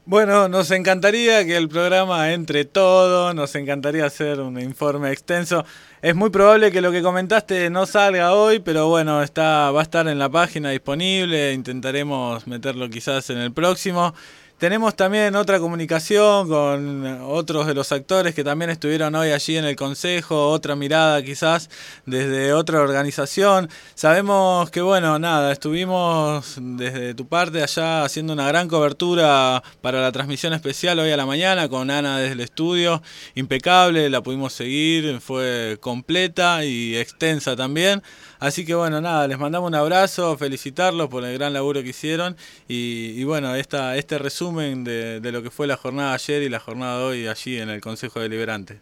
Bueno, nos encantaría que el programa entre todo, nos encantaría hacer un informe extenso. Es muy probable que lo que comentaste no salga hoy, pero bueno, está va a estar en la página disponible, intentaremos meterlo quizás en el próximo. Tenemos también otra comunicación con otros de los actores que también estuvieron hoy allí en el Consejo, otra mirada quizás desde otra organización. Sabemos que, bueno, nada, estuvimos desde tu parte allá haciendo una gran cobertura para la transmisión especial hoy a la mañana con Ana desde el estudio, impecable, la pudimos seguir, fue completa y extensa también. Así que bueno, nada, les mandamos un abrazo, felicitarlos por el gran laburo que hicieron y, y bueno, esta, este resumen de, de, lo que fue la jornada ayer y la jornada de hoy allí en el Consejo Deliberante.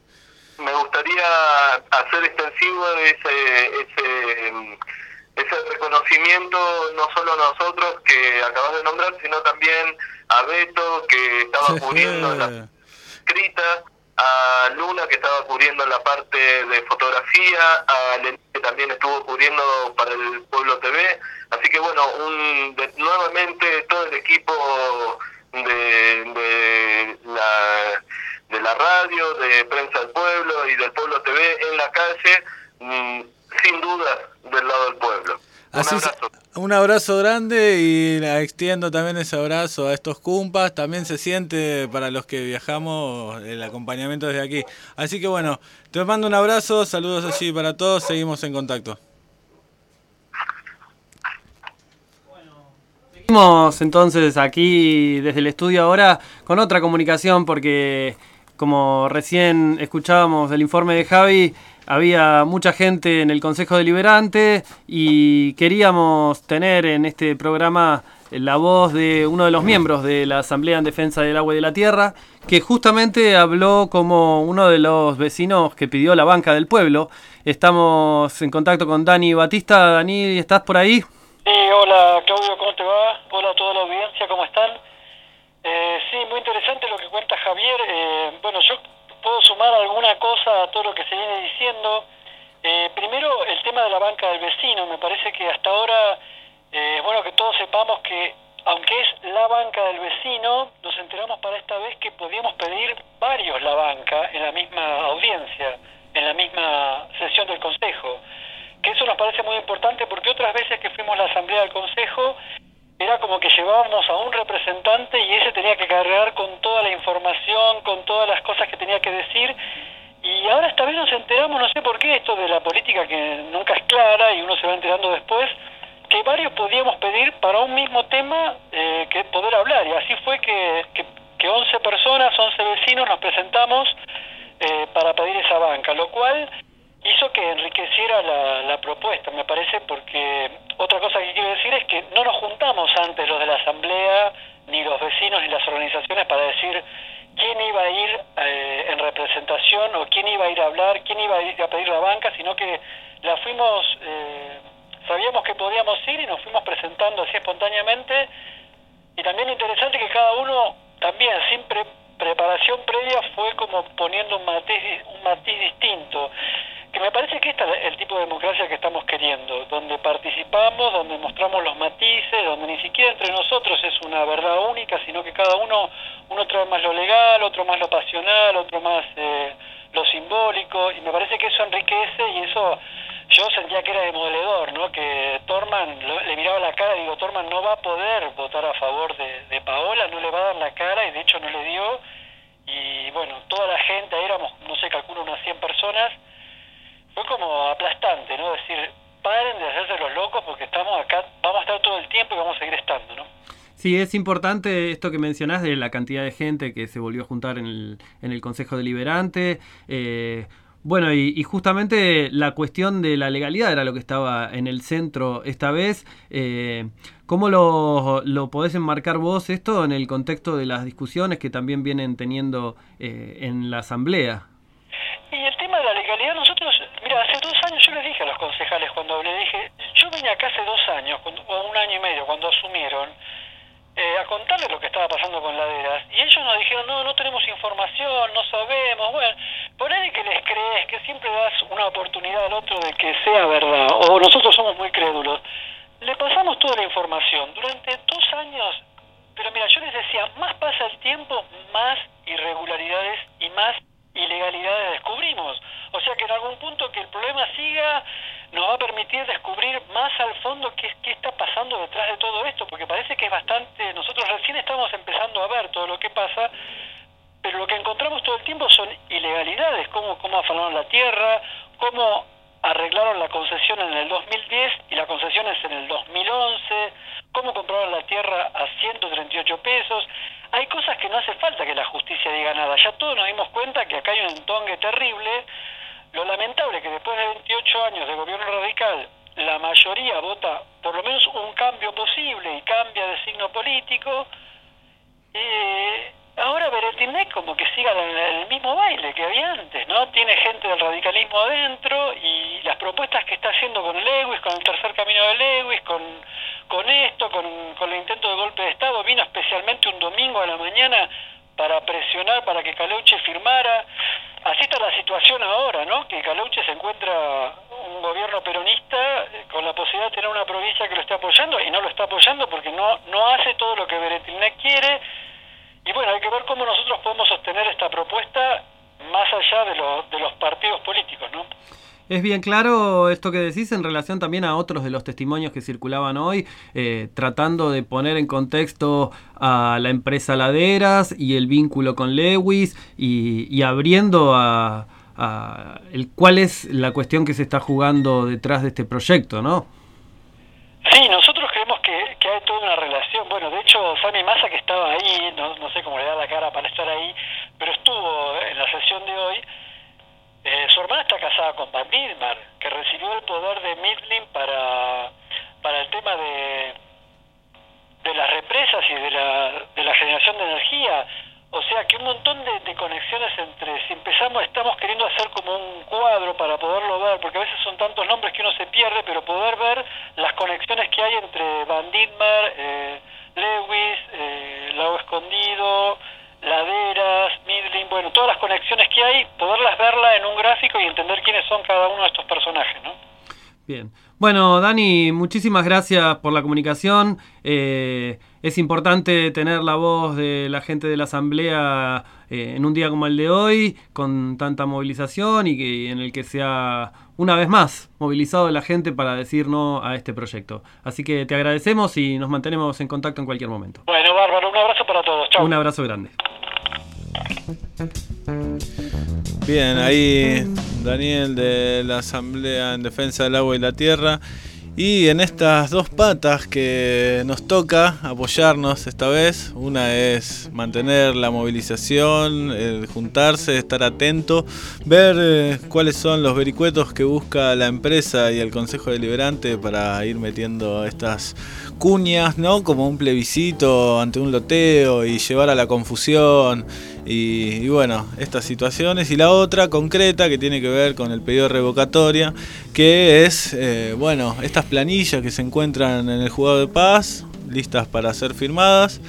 Me gustaría hacer extensivo ese, ese, ese reconocimiento no solo a nosotros que acabas de nombrar, sino también a Beto que estaba cubriendo la escrita a Luna que estaba cubriendo la parte de fotografía, a Lenín que también estuvo cubriendo para el Pueblo TV, así que bueno, un, de, nuevamente todo el equipo de, de, la, de la radio, de Prensa del Pueblo y del Pueblo TV en la calle, mmm, sin duda del lado del pueblo. Así un abrazo. Un abrazo grande y extiendo también ese abrazo a estos cumpas. También se siente para los que viajamos el acompañamiento desde aquí. Así que bueno, te mando un abrazo, saludos allí para todos, seguimos en contacto. Seguimos entonces aquí desde el estudio ahora con otra comunicación porque como recién escuchábamos el informe de Javi, había mucha gente en el Consejo Deliberante y queríamos tener en este programa la voz de uno de los miembros de la Asamblea en Defensa del Agua y de la Tierra, que justamente habló como uno de los vecinos que pidió la banca del pueblo. Estamos en contacto con Dani Batista. Dani, ¿estás por ahí? Sí, hola Claudio, ¿cómo te va? Hola a toda la audiencia, ¿cómo están? Eh, sí, muy interesante lo que cuenta Javier. Eh, bueno, yo puedo sumar alguna cosa a todo lo que se viene diciendo. Eh, primero, el tema de la banca del vecino. Me parece que hasta ahora eh, es bueno que todos sepamos que, aunque es la banca del vecino, nos enteramos para esta vez que podíamos pedir varios la banca en la misma audiencia, en la misma sesión del Consejo. Que eso nos parece muy importante porque otras veces que fuimos a la Asamblea del Consejo era como que llevábamos a un representante y ese tenía que cargar con toda la información, con todas las cosas que tenía que decir. Y ahora esta vez nos enteramos, no sé por qué, esto de la política que nunca es clara y uno se va enterando después que varios podíamos pedir para un mismo tema eh, que poder hablar y así fue que, que, que 11 personas, 11 vecinos nos presentamos eh, para pedir esa banca, lo cual hizo que enriqueciera la, la propuesta, me parece, porque otra cosa que quiero decir es que no nos juntamos antes los de la asamblea, ni los vecinos, ni las organizaciones para decir quién iba a ir eh, en representación o quién iba a ir a hablar, quién iba a ir a pedir la banca, sino que la fuimos, eh, sabíamos que podíamos ir y nos fuimos presentando así espontáneamente. Y también interesante que cada uno, también sin pre- preparación previa, fue como poniendo un matiz, un matiz distinto. Que me parece que este es el tipo de democracia que estamos queriendo, donde participamos, donde mostramos los matices, donde ni siquiera entre nosotros es una verdad única, sino que cada uno, uno trae más lo legal, otro más lo pasional, otro más eh, lo simbólico, y me parece que eso enriquece y eso yo sentía que era demoledor, ¿no? Que Torman lo- le miraba la cara y digo, Torman no va a poder votar a favor de, Paola, no le va a dar la cara y de hecho no le dio. Y bueno, toda la gente, éramos, no sé, calculo unas 100 personas, fue como aplastante, ¿no? Decir, paren de hacerse los locos porque estamos acá, vamos a estar todo el tiempo y vamos a seguir estando, ¿no? Sí, es importante esto que mencionás de la cantidad de gente que se volvió a juntar en el, en el Consejo Deliberante. Eh, bueno, y, y justamente la cuestión de la legalidad era lo que estaba en el centro esta vez. Eh, ¿Cómo lo, lo podés enmarcar vos esto en el contexto de las discusiones que también vienen teniendo eh, en la Asamblea? Y el tema de la legalidad, nosotros, mira, hace dos años yo les dije a los concejales cuando hablé, dije, yo venía acá hace dos años, o un año y medio, cuando asumieron, eh, a contarles lo que estaba pasando con laderas. Y ellos nos dijeron, no, no tenemos información, no sabemos. Bueno, por ahí que les crees, que siempre das una oportunidad al otro de que sea verdad, o nosotros somos muy crédulos. Le pasamos toda la información. Durante dos años, pero mira, yo les decía, más pasa el tiempo, más irregularidades y más ilegalidades descubrimos. O sea que en algún punto que el problema siga nos va a permitir descubrir más al fondo qué, qué está pasando detrás de todo esto, porque parece que es bastante, nosotros recién estamos empezando a ver todo lo que pasa, pero lo que encontramos todo el tiempo son ilegalidades, cómo, cómo afanaron la tierra, cómo arreglaron la concesión en el 2010 y la concesión es en el 2011, cómo compraron la tierra a 138 pesos. Hay cosas que no hace falta que la justicia diga nada. Ya todos nos dimos cuenta que acá hay un entongue terrible. Lo lamentable es que después de 28 años de gobierno radical, la mayoría vota por lo menos un cambio posible y cambia de signo político. Eh, ahora Beretilnec como que siga el, mismo baile que había antes, ¿no? Tiene gente del radicalismo adentro y las propuestas que está haciendo con Lewis, con el tercer camino de Lewis, con, con esto, con, con el intento de golpe de Estado, vino especialmente un domingo a la mañana para presionar para que Caleuche firmara. Así está la situación ahora, ¿no? Que Caleuche se encuentra un gobierno peronista con la posibilidad de tener una provincia que lo esté apoyando y no lo está apoyando porque no, no hace todo lo que Beretilnec quiere. Y bueno, hay que ver cómo nosotros podemos sostener esta propuesta más allá de, lo- de los partidos políticos, ¿no? Es bien claro esto que decís en relación también a otros de los testimonios que circulaban hoy, eh, tratando de poner en contexto a la empresa Laderas y el vínculo con Lewis y, y abriendo a, a el, cuál es la cuestión que se está jugando detrás de este proyecto, ¿no? Sí, nosotros creemos que, que hay toda una relación. Bueno, de hecho, Sami Massa, no, no sé cómo le da la cara para estar ahí, pero estuvo en la sesión de hoy. Eh, su hermana está casada con Van Midmar, que recibió el poder de Midlin para, para el tema de, de las represas y de la, de la generación de energía. O sea que un montón de, conexiones entre, si empezamos, estamos queriendo hacer como un cuadro para poderlo ver, porque a veces son tantos nombres que uno se pierde, pero poder ver las conexiones que hay entre Van Ditmar, eh, Lewis, eh, Lago Escondido, Laderas, Midlin, bueno, todas las conexiones que hay, poderlas verla en un gráfico y entender quiénes son cada uno de estos personajes, ¿no? Bien. Bueno, Dani, muchísimas gracias por la comunicación. Eh, es importante tener la voz de la gente de la Asamblea eh, en un día como el de hoy, con tanta movilización y que, en el que se ha, una vez más, movilizado la gente para decir no a este proyecto. Así que te agradecemos y nos mantenemos en contacto en cualquier momento. Bueno, bárbaro, un abrazo para todos. Un abrazo grande. Bien, ahí Daniel de la Asamblea en Defensa del Agua y la Tierra. Y en estas dos patas que nos toca apoyarnos esta vez, una es mantener la movilización, juntarse, estar atento, ver eh, cuáles son los vericuetos que busca la empresa y el Consejo Deliberante para ir metiendo estas cuñas, ¿no? Como un plebiscito ante un loteo y llevar a la confusión y, bueno, estas situaciones. Y la otra concreta que tiene que ver con el pedido de revocatoria, que es, eh, bueno, estas planillas que se encuentran en el juzgado de paz, listas para ser firmadas.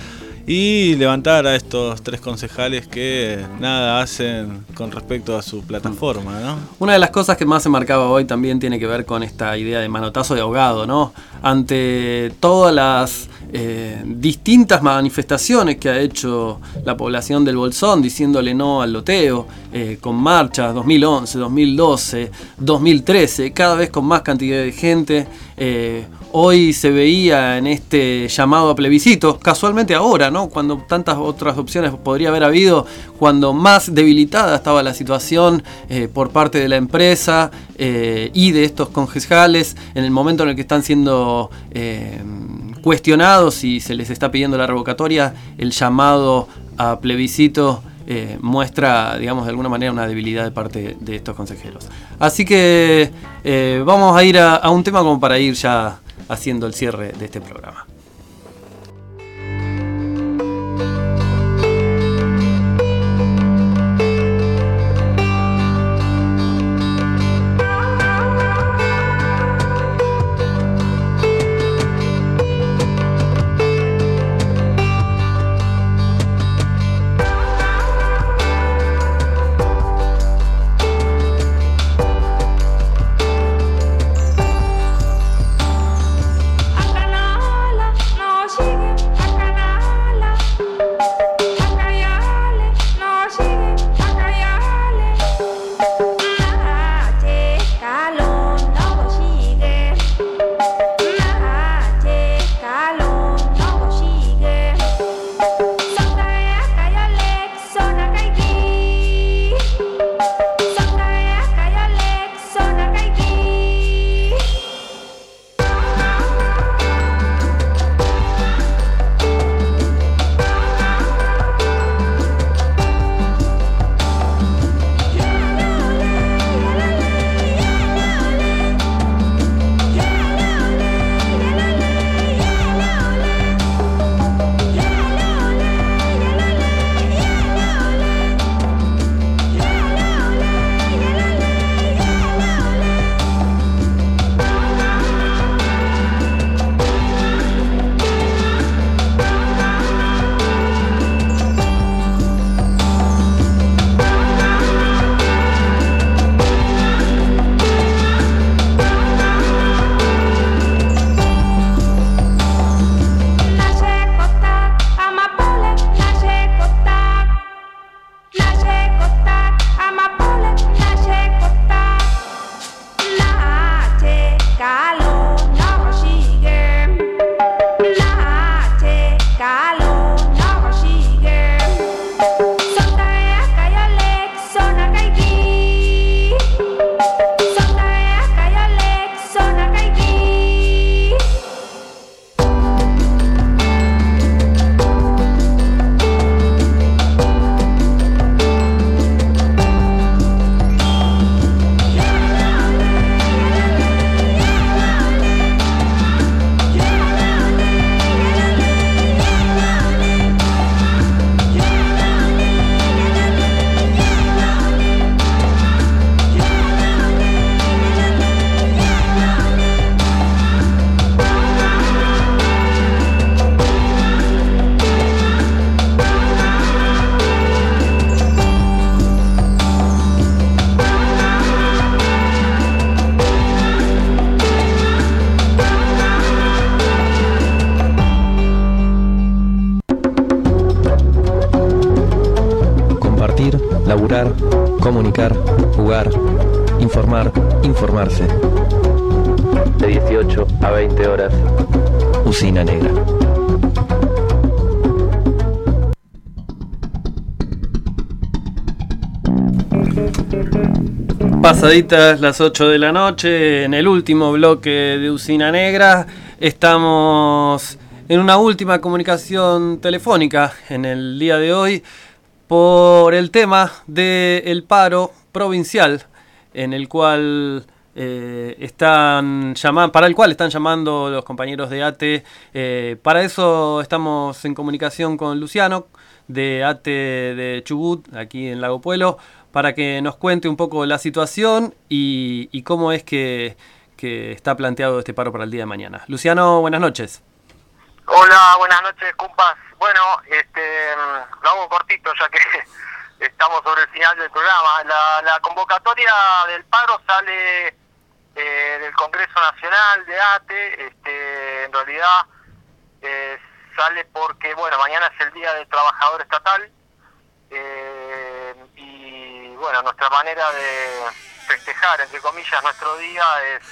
Y levantar a estos tres concejales que nada hacen con respecto a su plataforma. Una de las cosas que más se marcaba hoy también tiene que ver con esta idea de manotazo de ahogado, ¿no? Ante todas las eh, distintas manifestaciones que ha hecho la población del Bolsón diciéndole no al loteo, eh, con marchas 2011, 2012, 2013, cada vez con más cantidad de gente. eh, hoy se veía en este llamado a plebiscito, casualmente ahora, ¿no? Cuando tantas otras opciones podría haber habido, cuando más debilitada estaba la situación eh, por parte de la empresa eh, y de estos concejales, en el momento en el que están siendo eh, cuestionados y se les está pidiendo la revocatoria, el llamado a plebiscito muestra, digamos, de alguna manera una debilidad de parte de estos consejeros. Así que vamos a ir a, a un tema como para ir ya haciendo el cierre de este programa. Pasaditas las 8 de la noche, en el último bloque de Usina Negra, estamos en una última comunicación telefónica en el día de hoy por el tema del paro provincial, en el cual eh, están llamando, para el cual están llamando los compañeros de ATE. Eh, para eso estamos en comunicación con Luciano de ATE de Chubut, aquí en Lago Pueblo, para que nos cuente un poco la situación y, y cómo es que, está planteado este paro para el día de mañana. Luciano, buenas noches. Hola, buenas noches, compas. Bueno, este, mm, lo hago cortito ya que [LAUGHS] estamos sobre el final del programa. La, la convocatoria del paro sale eh, del Congreso Nacional de ATE. Este, en realidad eh, sale porque, bueno, mañana es el Día del Trabajador Estatal. eh, y, bueno, nuestra manera de festejar, entre comillas, nuestro día es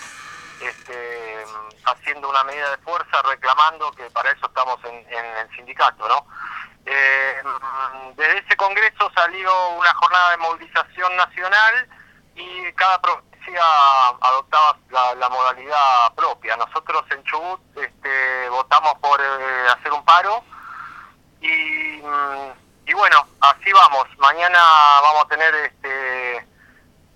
este, haciendo una medida de fuerza, reclamando que para eso estamos en, el sindicato, ¿no? Eh, desde ese congreso salió una jornada de movilización nacional y cada provincia adoptaba la, la modalidad propia. Nosotros en Chubut este, votamos por eh, hacer un paro y, mm, y bueno, así vamos. Mañana vamos a tener este,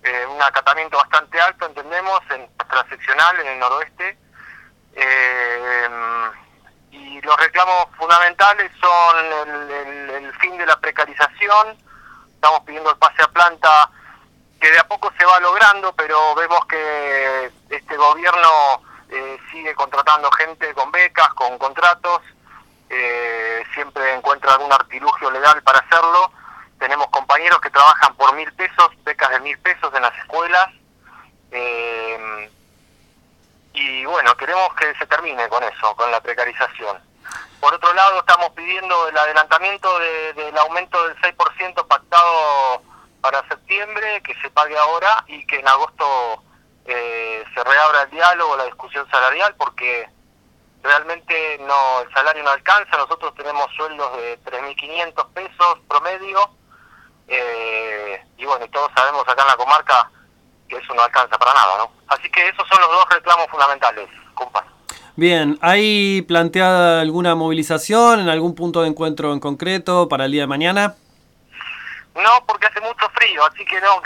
eh, un acatamiento bastante alto, entendemos, en nuestra seccional, en el noroeste. Eh, y los reclamos fundamentales son el, fin de la precarización, estamos pidiendo el pase a planta que de a poco se va logrando, pero vemos que este gobierno eh, sigue contratando gente con becas, con contratos, eh, siempre encuentra algún artilugio legal para hacerlo. Tenemos compañeros que trabajan por mil pesos, becas de mil pesos en las escuelas. eh, y bueno, queremos que se termine con eso, con la precarización. Por otro lado, estamos pidiendo el adelantamiento de- del aumento del 6% pactado para septiembre, que se pague ahora y que en agosto eh, se reabra el diálogo, la discusión salarial, porque realmente no el salario no alcanza. Nosotros tenemos sueldos de 3.500 pesos promedio eh, y bueno, todos sabemos acá en la comarca que eso no alcanza para nada, ¿no? Así que esos son los dos reclamos fundamentales, compas. Bien, ¿hay planteada alguna movilización en algún punto de encuentro en concreto para el día de mañana? No, porque hace mucho frío, así que no.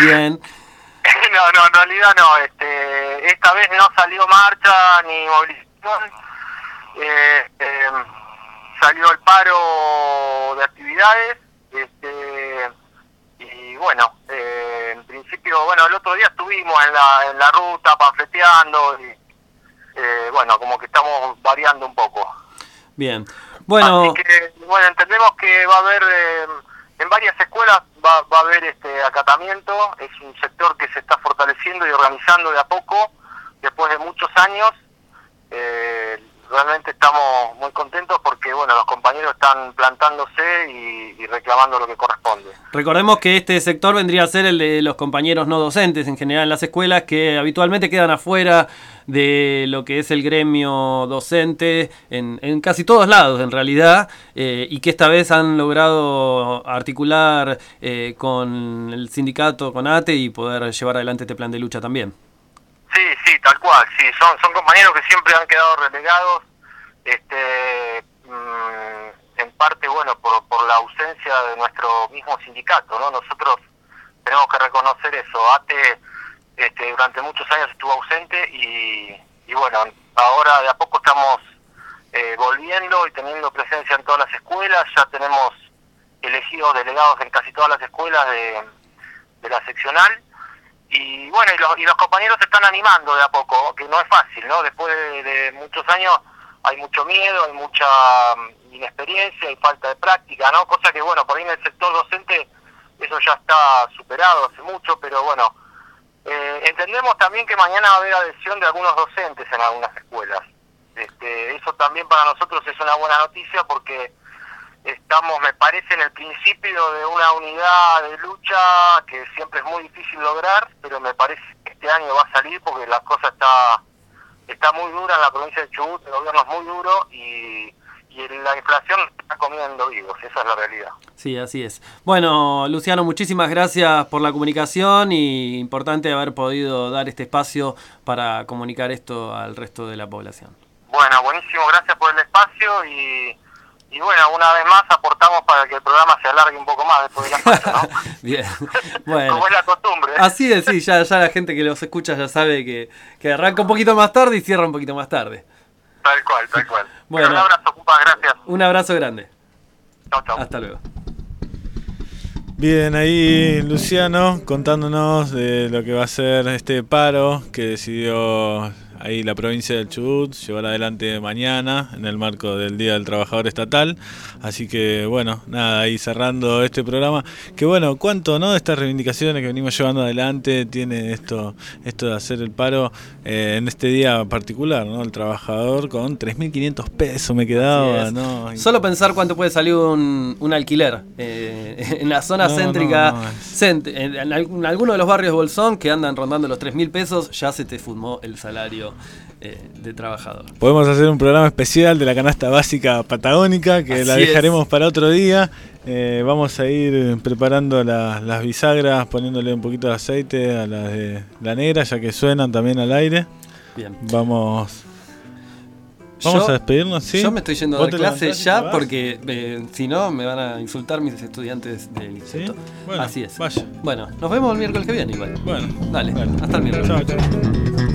[LAUGHS] Bien, [LAUGHS] no, no, en realidad no. Este, esta vez no salió marcha ni movilización. Eh, eh, salió el paro de actividades. Este, y bueno, eh, en principio, bueno, el otro día estuvimos en la, en la ruta panfleteando y eh, bueno, como que estamos variando un poco. bien. Bueno, Así que, bueno, entendemos que va a haber, eh, en varias escuelas va, va a haber este acatamiento, es un sector que se está fortaleciendo y organizando de a poco, después de muchos años. Eh, realmente estamos muy contentos porque, bueno, los compañeros están plantándose y, y reclamando lo que corresponde. recordemos que este sector vendría a ser el de los compañeros no docentes en general en las escuelas que habitualmente quedan afuera de lo que es el gremio docente en, en casi todos lados en realidad eh, y que esta vez han logrado articular eh, con el sindicato, con ATE y poder llevar adelante este plan de lucha también. Sí, sí, tal cual, sí, son, son compañeros que siempre han quedado relegados, este, mm, en parte, bueno, por, por la ausencia de nuestro mismo sindicato, ¿no? Nosotros tenemos que reconocer eso, ATE este, durante muchos años estuvo ausente y, y bueno, ahora de a poco estamos eh, volviendo y teniendo presencia en todas las escuelas, ya tenemos elegidos delegados en casi todas las escuelas de, la seccional y bueno, y los, y los compañeros se están animando de a poco, que no es fácil, ¿no? Después de, de muchos años hay mucho miedo, hay mucha mm, inexperiencia y falta de práctica, ¿no? Cosa que, bueno, por ahí en el sector docente eso ya está superado hace mucho, pero bueno, eh, entendemos también que mañana va a haber adhesión de algunos docentes en algunas escuelas. Este, eso también para nosotros es una buena noticia porque estamos, me parece, en el principio de una unidad de lucha que siempre es muy difícil lograr, pero me parece que este año va a salir porque la cosa está está muy dura en la provincia de Chubut, el gobierno es muy duro y, y la inflación está comiendo vivos, esa es la realidad. Sí, así es. Bueno, Luciano, muchísimas gracias por la comunicación y importante haber podido dar este espacio para comunicar esto al resto de la población. Bueno, buenísimo, gracias por el espacio y, y bueno, una vez más aportamos para que el programa se alargue un poco más después de la [LAUGHS] noche, ¿no? Bien. [LAUGHS] Bueno. Como es la costumbre. Así es, sí, ya, ya la gente que los escucha ya sabe que, que arranca un poquito más tarde y cierra un poquito más tarde. Tal cual, tal cual. [LAUGHS] Bueno. un abrazo, compa, gracias. Un abrazo grande. Chao, chao. Hasta luego. Bien, ahí Luciano contándonos de lo que va a ser este paro que decidió ahí la provincia del Chubut llevar adelante mañana en el marco del Día del Trabajador Estatal. Así que bueno, nada, ahí cerrando este programa. Que bueno, cuánto no de estas reivindicaciones que venimos llevando adelante tiene esto, esto de hacer el paro eh, en este día particular, ¿no? El trabajador con 3.500 pesos me quedaba. ¿no? Solo pensar cuánto puede salir un, un alquiler eh, [LAUGHS] en la zona No, céntrica, no, cent- en, en al- en alguno de los barrios de Bolsón que andan rondando los 3 mil pesos, ya se te fumó el salario eh, de trabajador. Podemos hacer un programa especial de la canasta básica patagónica que la es. dejaremos para otro día. Eh, vamos a ir preparando la- las bisagras, poniéndole un poquito de aceite a las de la negra, ya que suenan también al aire. Bien. Vamos. Vamos Yo- a despedirnos, ¿sí? Yo me estoy yendo ¿Vos de te clase ya porque eh, si no me van a insultar mis estudiantes del instituto. Bueno, Así es. vaya. Bueno, nos vemos el miércoles que viene igual. Bueno, dale, hasta el miércoles. Chao, chao.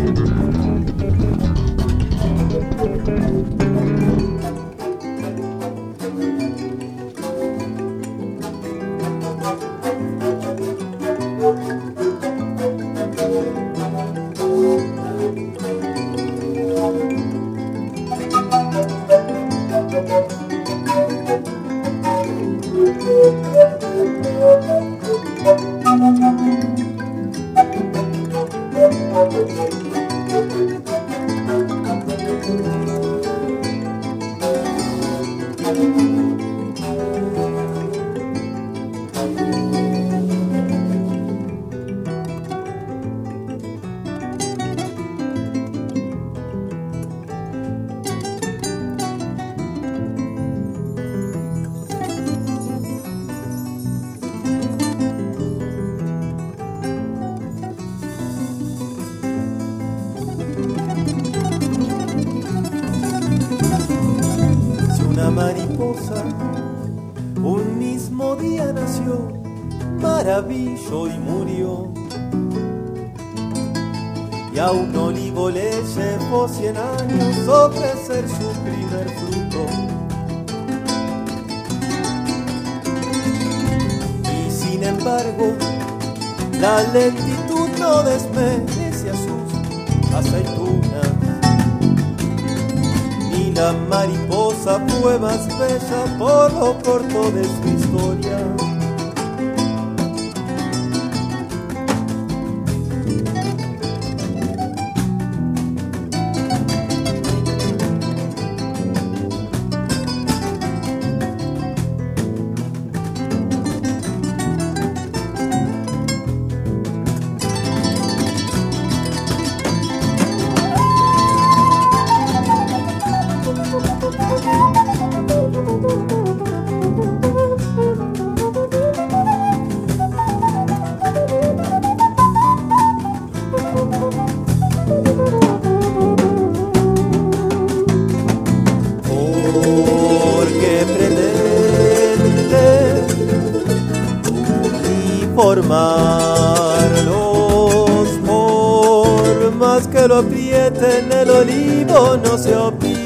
Lo aprieten el olivo no se optimizará.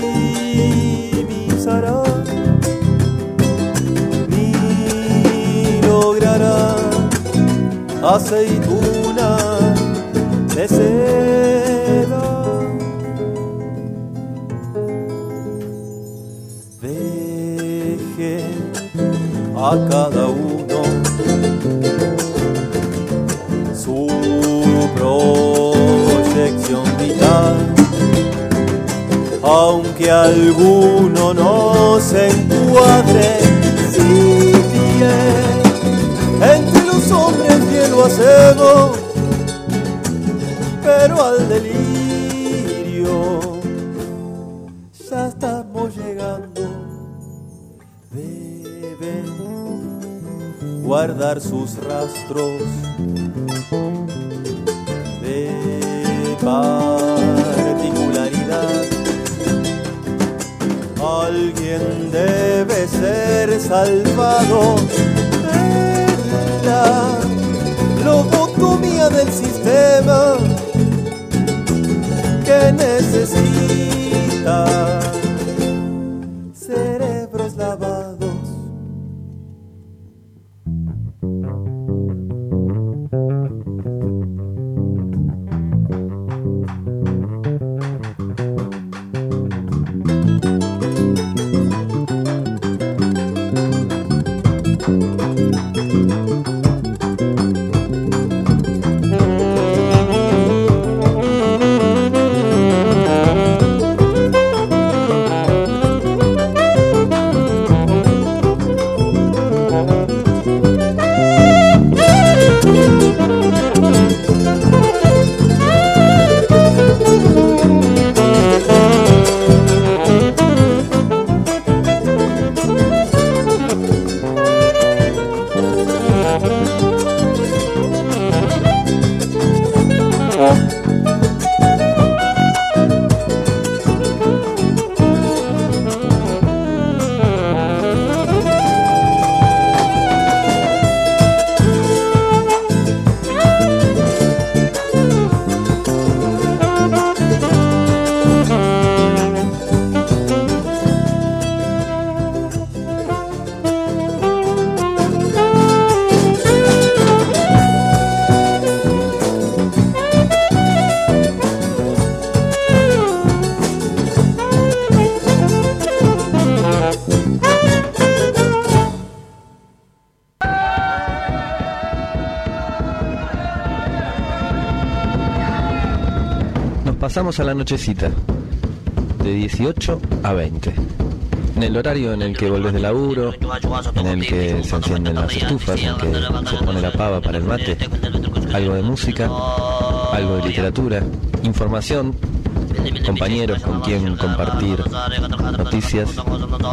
Ni logrará aceituna de seda. Deje a cada uno aunque alguno no se encuadre, si bien entre los hombres bien lo hacemos, pero al delirio ya estamos llegando debe guardar sus rastros de particularidad. Alguien debe ser salvado. De la lobotomía del sistema que necesita pasamos a la nochecita, de 18 a 20. En el horario en el que volvés de laburo, en el que se encienden las estufas, en que se pone la pava para el mate, algo de música, algo de literatura, información, compañeros con quien compartir noticias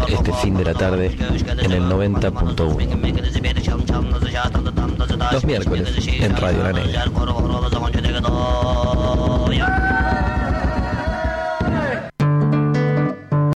este fin de la tarde en el 90.1. Los miércoles en Radio La Negra.